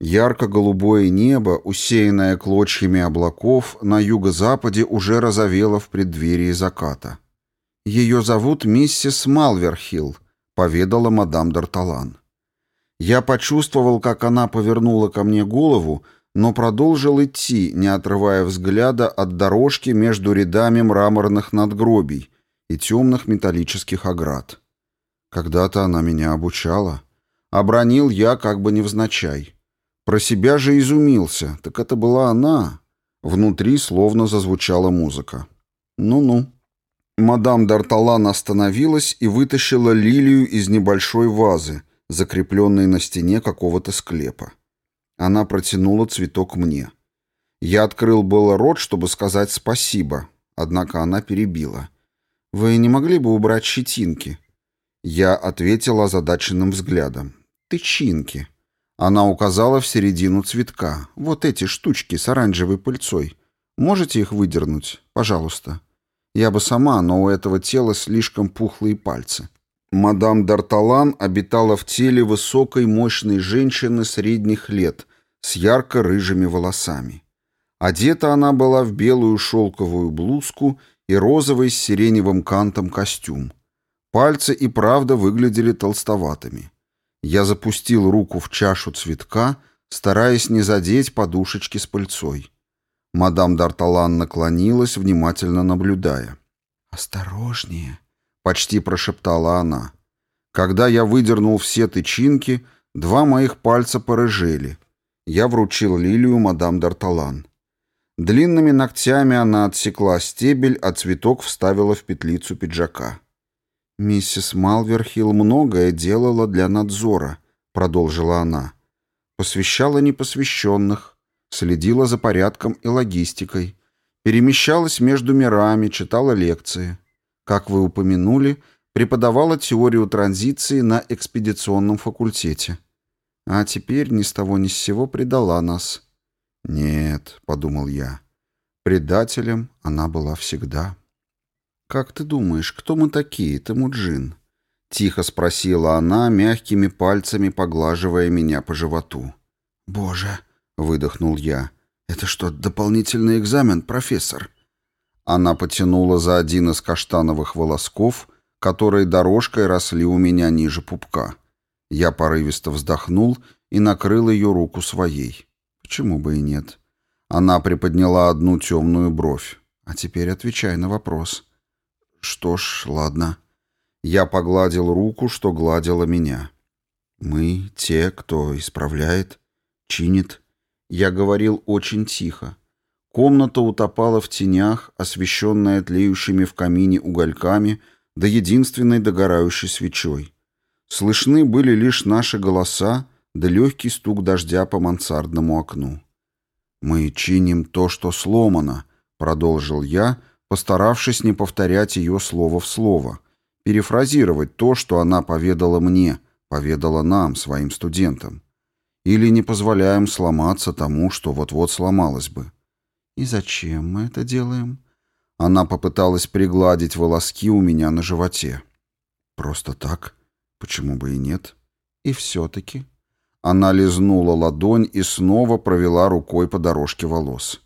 Ярко-голубое небо, усеянное клочьями облаков, на юго-западе уже розовело в преддверии заката. «Ее зовут миссис Малверхилл», — поведала мадам Д'Арталан. Я почувствовал, как она повернула ко мне голову, но продолжил идти, не отрывая взгляда от дорожки между рядами мраморных надгробий и темных металлических оград. Когда-то она меня обучала. Обронил я как бы невзначай. Про себя же изумился, так это была она. Внутри словно зазвучала музыка. Ну-ну. Мадам Д'Арталан остановилась и вытащила лилию из небольшой вазы, закрепленной на стене какого-то склепа. Она протянула цветок мне. Я открыл было рот, чтобы сказать спасибо, однако она перебила. «Вы не могли бы убрать щетинки?» Я ответил озадаченным взглядом. «Тычинки». Она указала в середину цветка. «Вот эти штучки с оранжевой пыльцой. Можете их выдернуть? Пожалуйста». Я бы сама, но у этого тела слишком пухлые пальцы. Мадам Д'Арталан обитала в теле высокой мощной женщины средних лет с ярко-рыжими волосами. Одета она была в белую шелковую блузку и розовый с сиреневым кантом костюм. Пальцы и правда выглядели толстоватыми. Я запустил руку в чашу цветка, стараясь не задеть подушечки с пыльцой. Мадам Д'Арталан наклонилась, внимательно наблюдая. «Осторожнее», — почти прошептала она. Когда я выдернул все тычинки, два моих пальца порыжели. Я вручил лилию мадам Д'Арталан. Длинными ногтями она отсекла стебель, а цветок вставила в петлицу пиджака. «Миссис Малверхилл многое делала для надзора», — продолжила она. «Посвящала непосвященных, следила за порядком и логистикой, перемещалась между мирами, читала лекции. Как вы упомянули, преподавала теорию транзиции на экспедиционном факультете. А теперь ни с того ни с сего предала нас. «Нет», — подумал я, — «предателем она была всегда». «Как ты думаешь, кто мы такие, Темуджин?» — тихо спросила она, мягкими пальцами поглаживая меня по животу. «Боже!» — выдохнул я. «Это что, дополнительный экзамен, профессор?» Она потянула за один из каштановых волосков, которые дорожкой росли у меня ниже пупка. Я порывисто вздохнул и накрыл ее руку своей. Почему бы и нет? Она приподняла одну темную бровь. А теперь отвечай на вопрос. Что ж, ладно. Я погладил руку, что гладила меня. Мы те, кто исправляет, чинит. Я говорил очень тихо. Комната утопала в тенях, освещенная тлеющими в камине угольками да единственной догорающей свечой. Слышны были лишь наши голоса да легкий стук дождя по мансардному окну. «Мы чиним то, что сломано», — продолжил я, постаравшись не повторять ее слово в слово, перефразировать то, что она поведала мне, поведала нам, своим студентам. Или не позволяем сломаться тому, что вот-вот сломалось бы. «И зачем мы это делаем?» Она попыталась пригладить волоски у меня на животе. «Просто так? Почему бы и нет?» «И все-таки...» Она лизнула ладонь и снова провела рукой по дорожке волос.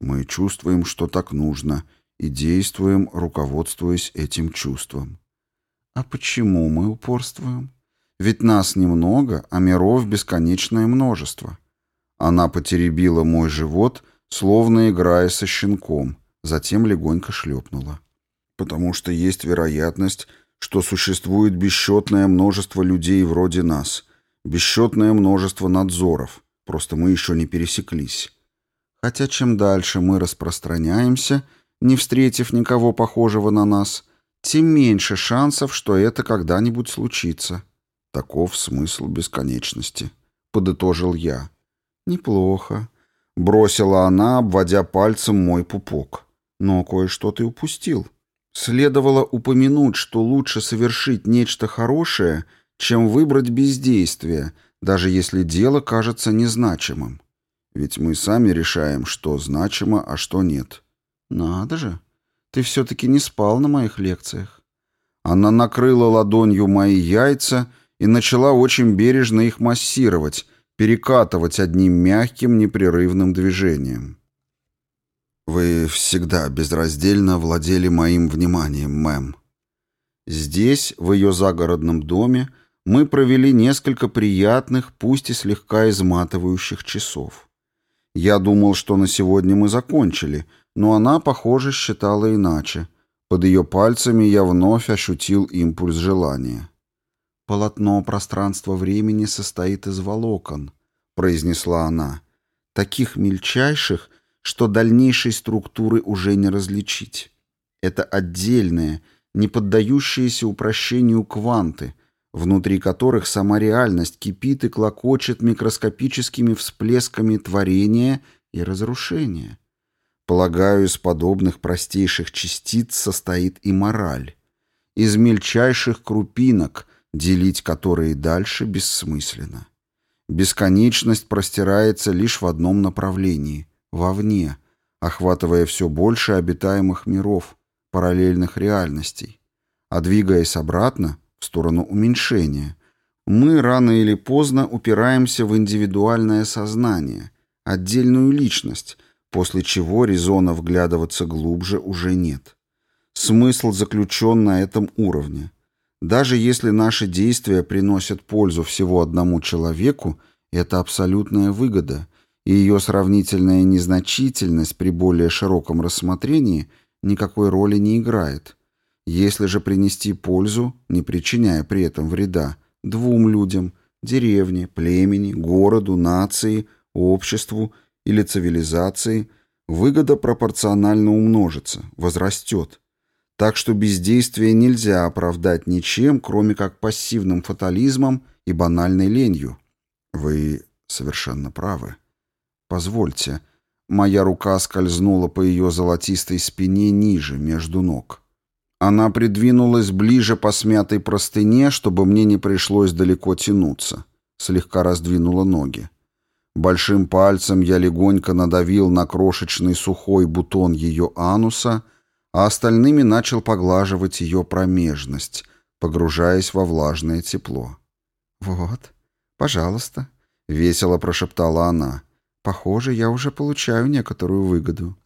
Мы чувствуем, что так нужно, и действуем, руководствуясь этим чувством. А почему мы упорствуем? Ведь нас немного, а миров бесконечное множество. Она потеребила мой живот, словно играя со щенком, затем легонько шлепнула. Потому что есть вероятность, что существует бесчетное множество людей вроде нас — Бесчетное множество надзоров. Просто мы еще не пересеклись. Хотя чем дальше мы распространяемся, не встретив никого похожего на нас, тем меньше шансов, что это когда-нибудь случится. Таков смысл бесконечности. Подытожил я. Неплохо. Бросила она, обводя пальцем мой пупок. Но кое-что ты упустил. Следовало упомянуть, что лучше совершить нечто хорошее — чем выбрать бездействие, даже если дело кажется незначимым. Ведь мы сами решаем, что значимо, а что нет. Надо же, ты все-таки не спал на моих лекциях. Она накрыла ладонью мои яйца и начала очень бережно их массировать, перекатывать одним мягким непрерывным движением. «Вы всегда безраздельно владели моим вниманием, мэм». Здесь, в ее загородном доме, мы провели несколько приятных, пусть и слегка изматывающих часов. Я думал, что на сегодня мы закончили, но она, похоже, считала иначе. Под ее пальцами я вновь ощутил импульс желания. «Полотно пространства-времени состоит из волокон», — произнесла она, — «таких мельчайших, что дальнейшей структуры уже не различить. Это отдельные, не поддающиеся упрощению кванты — внутри которых сама реальность кипит и клокочет микроскопическими всплесками творения и разрушения. Полагаю, из подобных простейших частиц состоит и мораль. Из мельчайших крупинок, делить которые дальше бессмысленно. Бесконечность простирается лишь в одном направлении — вовне, охватывая все больше обитаемых миров, параллельных реальностей. А двигаясь обратно — в сторону уменьшения. Мы рано или поздно упираемся в индивидуальное сознание, отдельную личность, после чего резона вглядываться глубже уже нет. Смысл заключен на этом уровне. Даже если наши действия приносят пользу всего одному человеку, это абсолютная выгода, и ее сравнительная незначительность при более широком рассмотрении никакой роли не играет. Если же принести пользу, не причиняя при этом вреда, двум людям, деревне, племени, городу, нации, обществу или цивилизации, выгода пропорционально умножится, возрастет. Так что бездействие нельзя оправдать ничем, кроме как пассивным фатализмом и банальной ленью. Вы совершенно правы. Позвольте. Моя рука скользнула по ее золотистой спине ниже, между ног. Она придвинулась ближе по смятой простыне, чтобы мне не пришлось далеко тянуться. Слегка раздвинула ноги. Большим пальцем я легонько надавил на крошечный сухой бутон ее ануса, а остальными начал поглаживать ее промежность, погружаясь во влажное тепло. «Вот, пожалуйста», — весело прошептала она. «Похоже, я уже получаю некоторую выгоду».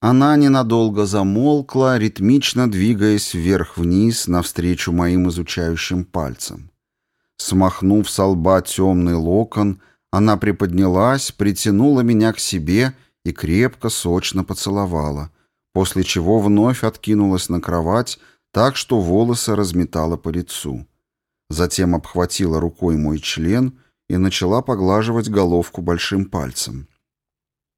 Она ненадолго замолкла, ритмично двигаясь вверх-вниз навстречу моим изучающим пальцам. Смахнув со лба темный локон, она приподнялась, притянула меня к себе и крепко, сочно поцеловала, после чего вновь откинулась на кровать так, что волосы разметала по лицу. Затем обхватила рукой мой член и начала поглаживать головку большим пальцем.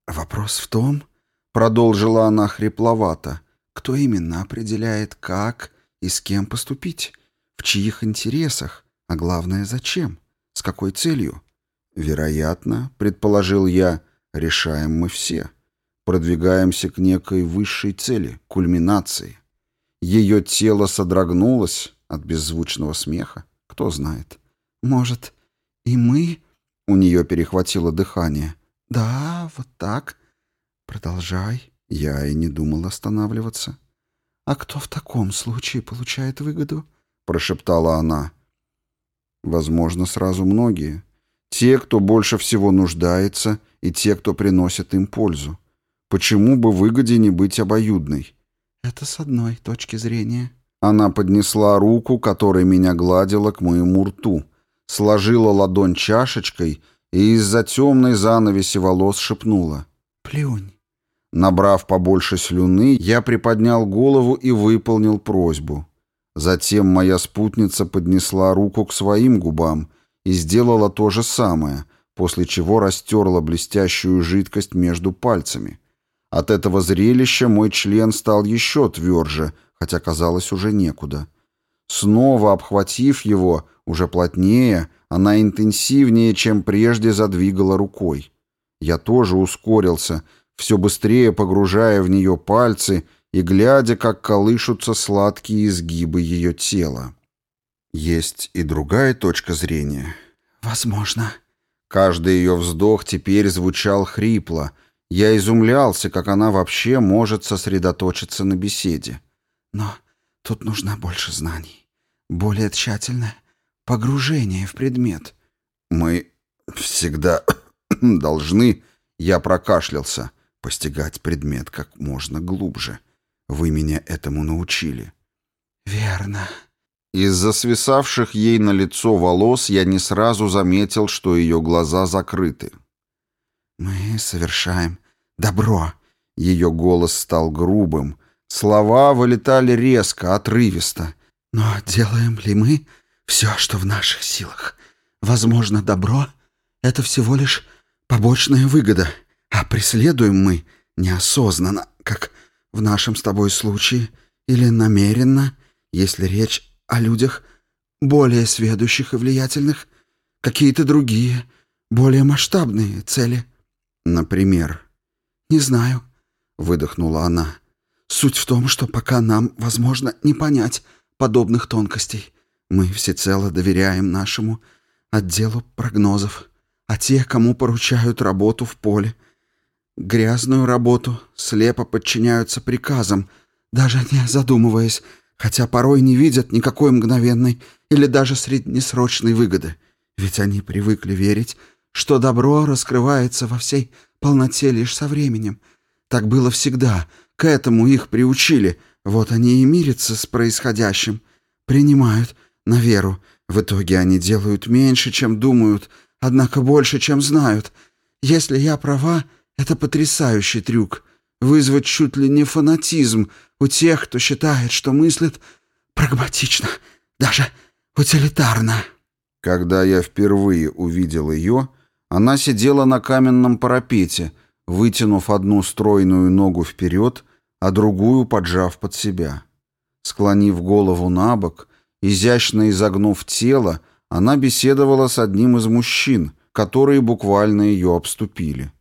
«Вопрос в том, — продолжила она хрипловато, — кто именно определяет, как и с кем поступить, в чьих интересах, а главное, зачем, с какой целью?» Вероятно, предположил я, решаем мы все. Продвигаемся к некой высшей цели, кульминации. Ее тело содрогнулось от беззвучного смеха. Кто знает. Может, и мы... У нее перехватило дыхание. Да, вот так. Продолжай. Я и не думал останавливаться. А кто в таком случае получает выгоду? Прошептала она. Возможно, сразу многие. Те, кто больше всего нуждается, и те, кто приносит им пользу. Почему бы выгоде не быть обоюдной? Это с одной точки зрения. Она поднесла руку, которой меня гладила, к моему рту, сложила ладонь чашечкой и из-за темной занавеси волос шепнула. «Плюнь». Набрав побольше слюны, я приподнял голову и выполнил просьбу. Затем моя спутница поднесла руку к своим губам и сделала то же самое, после чего растерла блестящую жидкость между пальцами. От этого зрелища мой член стал еще тверже, хотя казалось уже некуда. Снова обхватив его, уже плотнее, она интенсивнее, чем прежде, задвигала рукой. Я тоже ускорился, все быстрее погружая в нее пальцы и глядя, как колышутся сладкие изгибы ее тела. Есть и другая точка зрения. Возможно. Каждый ее вздох теперь звучал хрипло. Я изумлялся, как она вообще может сосредоточиться на беседе. Но тут нужно больше знаний. Более тщательное погружение в предмет. Мы всегда должны, я прокашлялся, постигать предмет как можно глубже. Вы меня этому научили. Верно. Из-за свисавших ей на лицо волос я не сразу заметил, что ее глаза закрыты. «Мы совершаем добро». Ее голос стал грубым. Слова вылетали резко, отрывисто. «Но делаем ли мы все, что в наших силах? Возможно, добро — это всего лишь побочная выгода, а преследуем мы неосознанно, как в нашем с тобой случае, или намеренно, если речь о людях более сведущих и влиятельных, какие-то другие, более масштабные цели. Например, не знаю, выдохнула она. Суть в том, что пока нам, возможно, не понять подобных тонкостей. Мы всецело доверяем нашему отделу прогнозов, а те, кому поручают работу в поле, грязную работу, слепо подчиняются приказам, даже не задумываясь, хотя порой не видят никакой мгновенной или даже среднесрочной выгоды, ведь они привыкли верить, что добро раскрывается во всей полноте лишь со временем, Так было всегда. К этому их приучили. Вот они и мирятся с происходящим. Принимают на веру. В итоге они делают меньше, чем думают, однако больше, чем знают. Если я права, это потрясающий трюк. Вызвать чуть ли не фанатизм у тех, кто считает, что мыслит прагматично, даже утилитарно. Когда я впервые увидел ее, она сидела на каменном парапете, вытянув одну стройную ногу вперед, а другую поджав под себя. Склонив голову на бок, изящно изогнув тело, она беседовала с одним из мужчин, которые буквально ее обступили.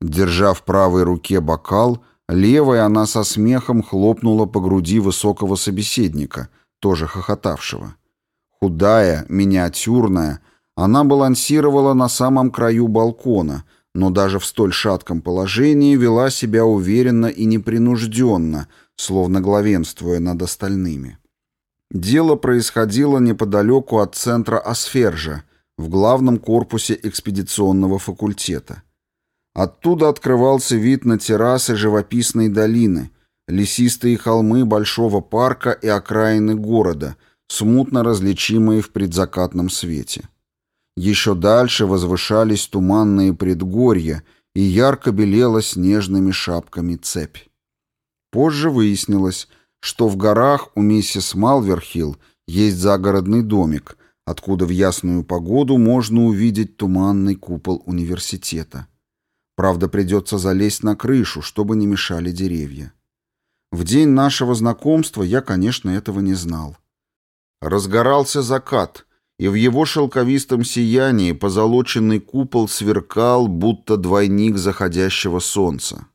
Держа в правой руке бокал, левой она со смехом хлопнула по груди высокого собеседника, тоже хохотавшего. Худая, миниатюрная, она балансировала на самом краю балкона, но даже в столь шатком положении вела себя уверенно и непринужденно, словно главенствуя над остальными. Дело происходило неподалеку от центра Асфержа, в главном корпусе экспедиционного факультета. Оттуда открывался вид на террасы живописной долины, лесистые холмы большого парка и окраины города, смутно различимые в предзакатном свете. Еще дальше возвышались туманные предгорья, и ярко белела снежными шапками цепь. Позже выяснилось, что в горах у миссис Малверхилл есть загородный домик, откуда в ясную погоду можно увидеть туманный купол университета. Правда, придется залезть на крышу, чтобы не мешали деревья. В день нашего знакомства я, конечно, этого не знал. Разгорался закат — и в его шелковистом сиянии позолоченный купол сверкал, будто двойник заходящего солнца.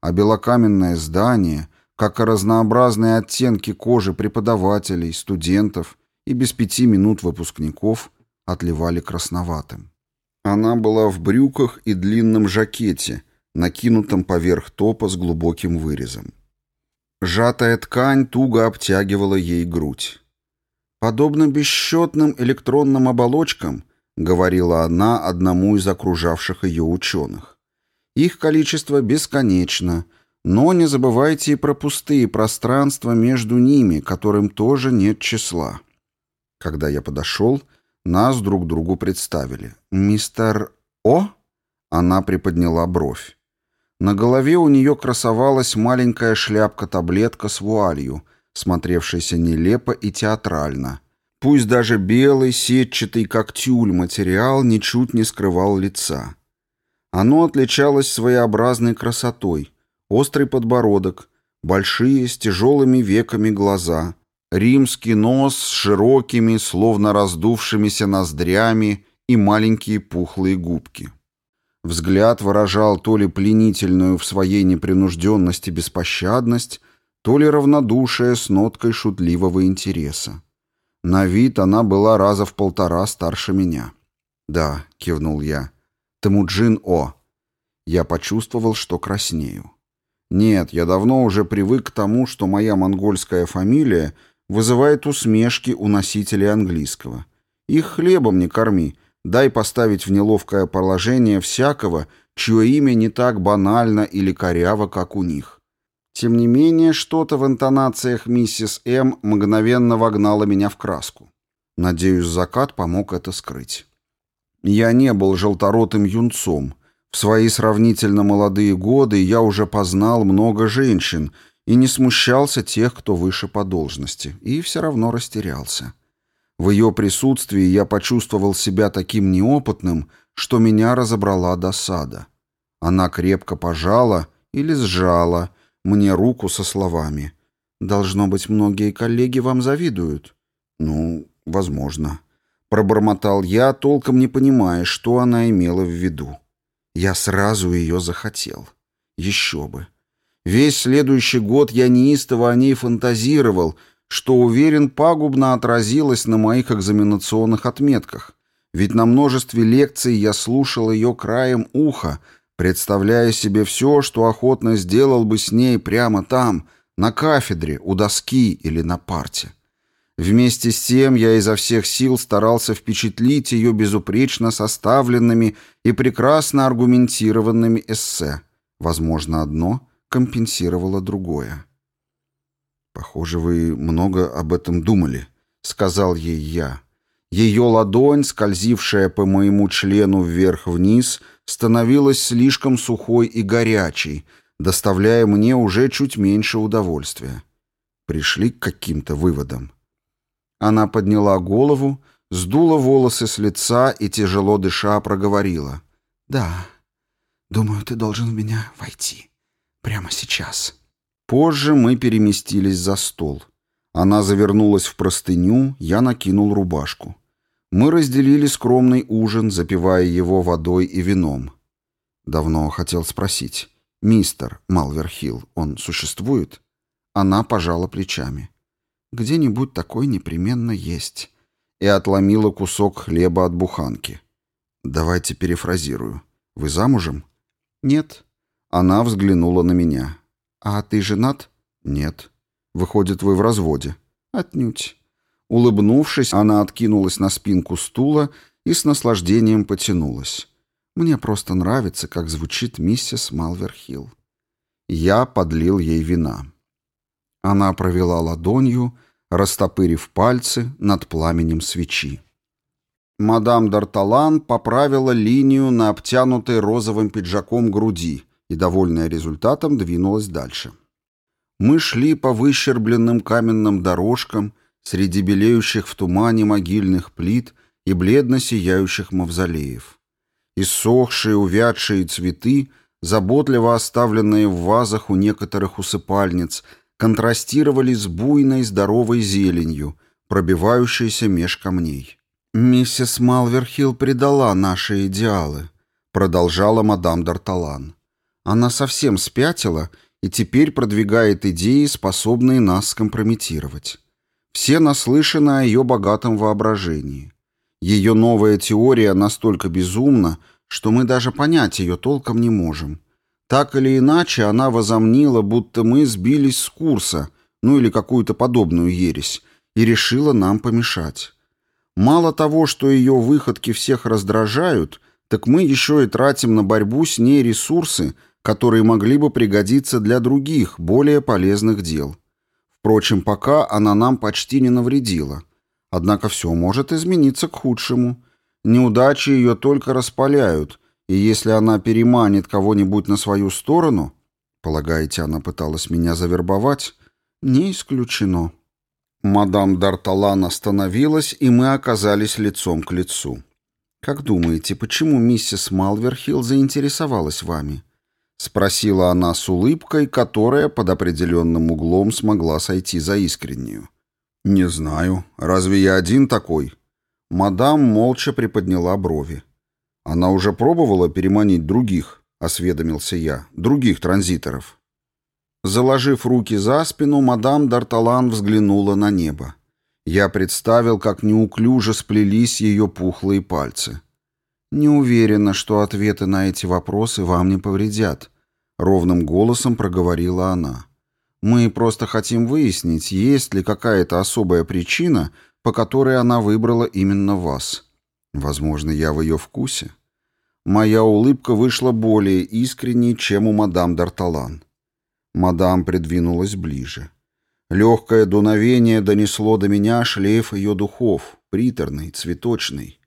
А белокаменное здание, как и разнообразные оттенки кожи преподавателей, студентов и без пяти минут выпускников, отливали красноватым. Она была в брюках и длинном жакете, накинутом поверх топа с глубоким вырезом. Жатая ткань туго обтягивала ей грудь. «Подобно бесчетным электронным оболочкам», — говорила она одному из окружавших ее ученых. «Их количество бесконечно, но не забывайте и про пустые пространства между ними, которым тоже нет числа». Когда я подошел, нас друг другу представили. «Мистер О?» Она приподняла бровь. На голове у нее красовалась маленькая шляпка-таблетка с вуалью — смотревшийся нелепо и театрально. Пусть даже белый, сетчатый, как тюль, материал ничуть не скрывал лица. Оно отличалось своеобразной красотой. Острый подбородок, большие, с тяжелыми веками глаза, римский нос с широкими, словно раздувшимися ноздрями и маленькие пухлые губки. Взгляд выражал то ли пленительную в своей непринужденности беспощадность, то ли равнодушие с ноткой шутливого интереса. На вид она была раза в полтора старше меня. «Да», — кивнул я, — «Темуджин О». Я почувствовал, что краснею. Нет, я давно уже привык к тому, что моя монгольская фамилия вызывает усмешки у носителей английского. Их хлебом не корми, дай поставить в неловкое положение всякого, чье имя не так банально или коряво, как у них. Тем не менее, что-то в интонациях миссис М. мгновенно вогнало меня в краску. Надеюсь, закат помог это скрыть. Я не был желторотым юнцом. В свои сравнительно молодые годы я уже познал много женщин и не смущался тех, кто выше по должности, и все равно растерялся. В ее присутствии я почувствовал себя таким неопытным, что меня разобрала досада. Она крепко пожала или сжала, мне руку со словами «Должно быть, многие коллеги вам завидуют». «Ну, возможно». Пробормотал я, толком не понимая, что она имела в виду. Я сразу ее захотел. Еще бы. Весь следующий год я неистово о ней фантазировал, что, уверен, пагубно отразилось на моих экзаменационных отметках. Ведь на множестве лекций я слушал ее краем уха, представляя себе все, что охотно сделал бы с ней прямо там, на кафедре, у доски или на парте. Вместе с тем я изо всех сил старался впечатлить ее безупречно составленными и прекрасно аргументированными эссе. Возможно, одно, компенсировало другое. «Похоже, вы много об этом думали», — сказал ей я. Ее ладонь, скользившая по моему члену вверх-вниз, становилась слишком сухой и горячей, доставляя мне уже чуть меньше удовольствия. Пришли к каким-то выводам. Она подняла голову, сдула волосы с лица и, тяжело дыша, проговорила. «Да, думаю, ты должен в меня войти. Прямо сейчас». Позже мы переместились за стол. Она завернулась в простыню, я накинул рубашку. Мы разделили скромный ужин, запивая его водой и вином. Давно хотел спросить. «Мистер Малверхилл, он существует?» Она пожала плечами. «Где-нибудь такой непременно есть». И отломила кусок хлеба от буханки. «Давайте перефразирую. Вы замужем?» «Нет». Она взглянула на меня. «А ты женат?» «Нет». «Выходит, вы в разводе?» «Отнюдь». Улыбнувшись, она откинулась на спинку стула и с наслаждением потянулась. Мне просто нравится, как звучит миссис Малверхилл. Я подлил ей вина. Она провела ладонью, растопырив пальцы над пламенем свечи. Мадам Д'Арталан поправила линию на обтянутой розовым пиджаком груди и, довольная результатом, двинулась дальше. Мы шли по выщербленным каменным дорожкам среди белеющих в тумане могильных плит и бледно сияющих мавзолеев. Иссохшие, увядшие цветы, заботливо оставленные в вазах у некоторых усыпальниц, контрастировали с буйной здоровой зеленью, пробивающейся меж камней. «Миссис Малверхилл предала наши идеалы», — продолжала мадам Д'Арталан. «Она совсем спятила и теперь продвигает идеи, способные нас скомпрометировать. Все наслышаны о ее богатом воображении. Ее новая теория настолько безумна, что мы даже понять ее толком не можем. Так или иначе, она возомнила, будто мы сбились с курса, ну или какую-то подобную ересь, и решила нам помешать. Мало того, что ее выходки всех раздражают, так мы еще и тратим на борьбу с ней ресурсы, которые могли бы пригодиться для других, более полезных дел. Впрочем, пока она нам почти не навредила – Однако все может измениться к худшему. Неудачи ее только распаляют, и если она переманит кого-нибудь на свою сторону... Полагаете, она пыталась меня завербовать? Не исключено. Мадам Д'Арталан остановилась, и мы оказались лицом к лицу. «Как думаете, почему миссис Малверхилл заинтересовалась вами?» — спросила она с улыбкой, которая под определенным углом смогла сойти за искреннюю. «Не знаю. Разве я один такой?» Мадам молча приподняла брови. «Она уже пробовала переманить других?» — осведомился я. «Других транзиторов». Заложив руки за спину, мадам Д'Арталан взглянула на небо. Я представил, как неуклюже сплелись ее пухлые пальцы. «Не уверена, что ответы на эти вопросы вам не повредят», — ровным голосом проговорила она. Мы просто хотим выяснить, есть ли какая-то особая причина, по которой она выбрала именно вас. Возможно, я в ее вкусе. Моя улыбка вышла более искренней, чем у мадам Д'Арталан. Мадам придвинулась ближе. Легкое дуновение донесло до меня шлейф ее духов, приторный, цветочный.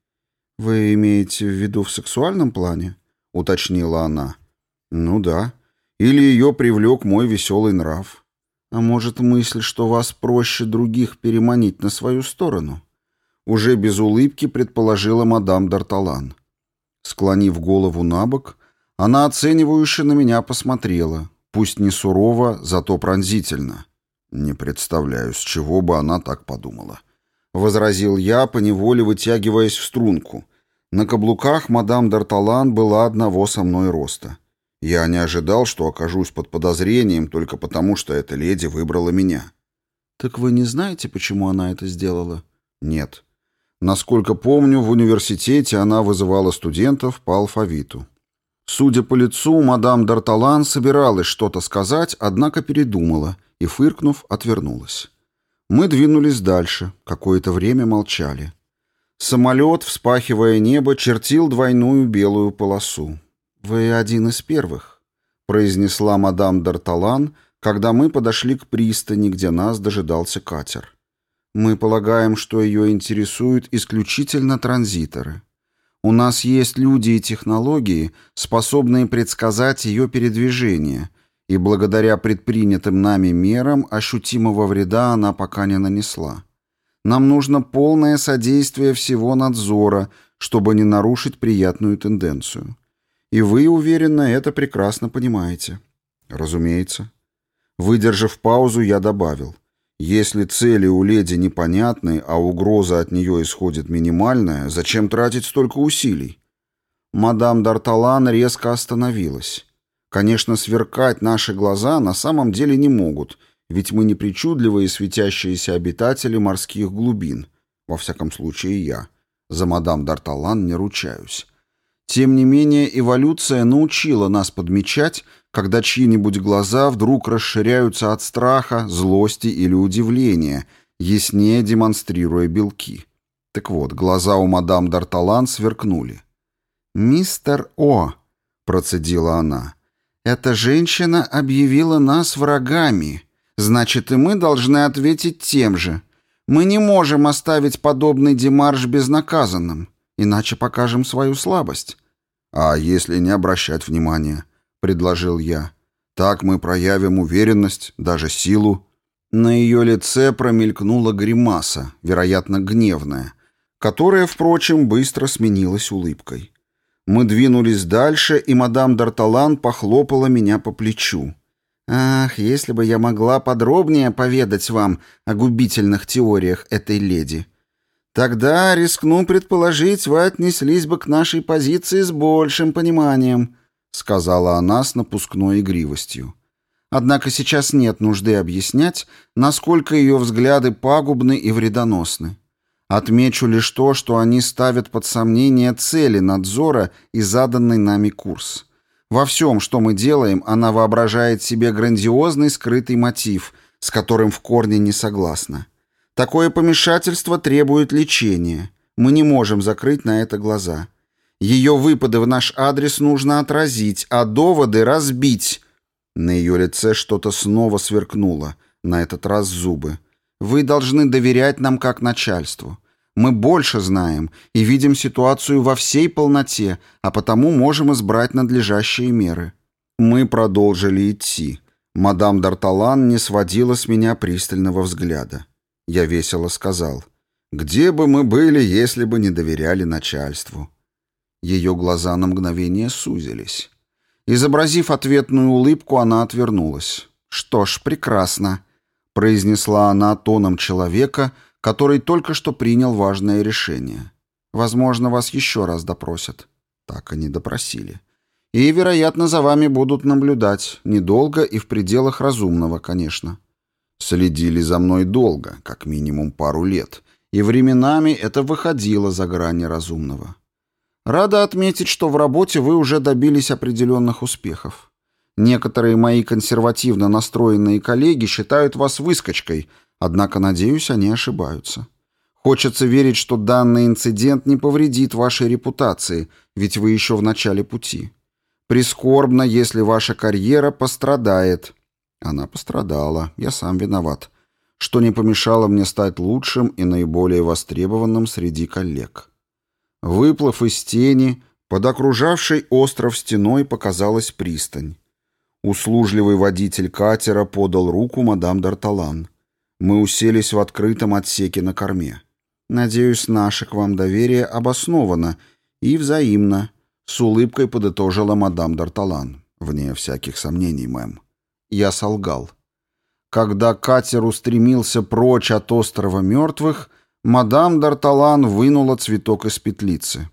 «Вы имеете в виду в сексуальном плане?» — уточнила она. «Ну да. Или ее привлек мой веселый нрав. А может, мысль, что вас проще других переманить на свою сторону? Уже без улыбки предположила мадам Д'Арталан. Склонив голову на бок, она оценивающе на меня посмотрела, пусть не сурово, зато пронзительно. Не представляю, с чего бы она так подумала. Возразил я, поневоле вытягиваясь в струнку. На каблуках мадам Д'Арталан была одного со мной роста. Я не ожидал, что окажусь под подозрением только потому, что эта леди выбрала меня. Так вы не знаете, почему она это сделала? Нет. Насколько помню, в университете она вызывала студентов по алфавиту. Судя по лицу, мадам Д'Арталан собиралась что-то сказать, однако передумала и, фыркнув, отвернулась. Мы двинулись дальше, какое-то время молчали. Самолет, вспахивая небо, чертил двойную белую полосу. «Вы один из первых», — произнесла мадам Д'Арталан, когда мы подошли к пристани, где нас дожидался катер. Мы полагаем, что ее интересуют исключительно транзиторы. У нас есть люди и технологии, способные предсказать ее передвижение, и благодаря предпринятым нами мерам ощутимого вреда она пока не нанесла. Нам нужно полное содействие всего надзора, чтобы не нарушить приятную тенденцию. И вы, уверенно, это прекрасно понимаете. Разумеется. Выдержав паузу, я добавил. Если цели у леди непонятны, а угроза от нее исходит минимальная, зачем тратить столько усилий? Мадам Д'Арталан резко остановилась. Конечно, сверкать наши глаза на самом деле не могут, ведь мы не причудливые светящиеся обитатели морских глубин. Во всяком случае, я. За мадам Д'Арталан не ручаюсь. Тем не менее, эволюция научила нас подмечать, когда чьи-нибудь глаза вдруг расширяются от страха, злости или удивления, яснее демонстрируя белки. Так вот, глаза у мадам Д'Арталан сверкнули. «Мистер О», — процедила она, — «эта женщина объявила нас врагами. Значит, и мы должны ответить тем же. Мы не можем оставить подобный демарш безнаказанным, иначе покажем свою слабость». «А если не обращать внимания?» — предложил я. «Так мы проявим уверенность, даже силу». На ее лице промелькнула гримаса, вероятно, гневная, которая, впрочем, быстро сменилась улыбкой. Мы двинулись дальше, и мадам Д'Арталан похлопала меня по плечу. «Ах, если бы я могла подробнее поведать вам о губительных теориях этой леди. Тогда, рискну предположить, вы отнеслись бы к нашей позиции с большим пониманием», — сказала она с напускной игривостью. Однако сейчас нет нужды объяснять, насколько ее взгляды пагубны и вредоносны. Отмечу лишь то, что они ставят под сомнение цели надзора и заданный нами курс. Во всем, что мы делаем, она воображает себе грандиозный скрытый мотив, с которым в корне не согласна. Такое помешательство требует лечения. Мы не можем закрыть на это глаза. Ее выпады в наш адрес нужно отразить, а доводы разбить. На ее лице что-то снова сверкнуло, на этот раз зубы. Вы должны доверять нам как начальству. Мы больше знаем и видим ситуацию во всей полноте, а потому можем избрать надлежащие меры. Мы продолжили идти. Мадам Д'Арталан не сводила с меня пристального взгляда. Я весело сказал, «Где бы мы были, если бы не доверяли начальству?» Ее глаза на мгновение сузились. Изобразив ответную улыбку, она отвернулась. «Что ж, прекрасно», — произнесла она тоном человека, который только что принял важное решение. «Возможно, вас еще раз допросят». Так они допросили. «И, вероятно, за вами будут наблюдать. Недолго и в пределах разумного, конечно». Следили за мной долго, как минимум пару лет, и временами это выходило за грани разумного. Рада отметить, что в работе вы уже добились определенных успехов. Некоторые мои консервативно настроенные коллеги считают вас выскочкой, однако, надеюсь, они ошибаются. Хочется верить, что данный инцидент не повредит вашей репутации, ведь вы еще в начале пути. Прискорбно, если ваша карьера пострадает. Она пострадала, я сам виноват, что не помешало мне стать лучшим и наиболее востребованным среди коллег. Выплыв из тени, под окружавшей остров стеной показалась пристань. Услужливый водитель катера подал руку мадам Д'Арталан. Мы уселись в открытом отсеке на корме. «Надеюсь, наше к вам доверие обосновано и взаимно», — с улыбкой подытожила мадам Д'Арталан. «Вне всяких сомнений, мэм». Я солгал. Когда катер устремился прочь от острова мертвых, Мадам Д'Арталан вынула цветок из петлицы.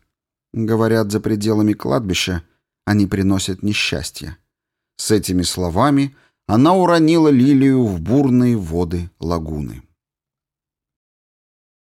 Говорят, за пределами кладбища они приносят несчастье. С этими словами она уронила лилию в бурные воды лагуны.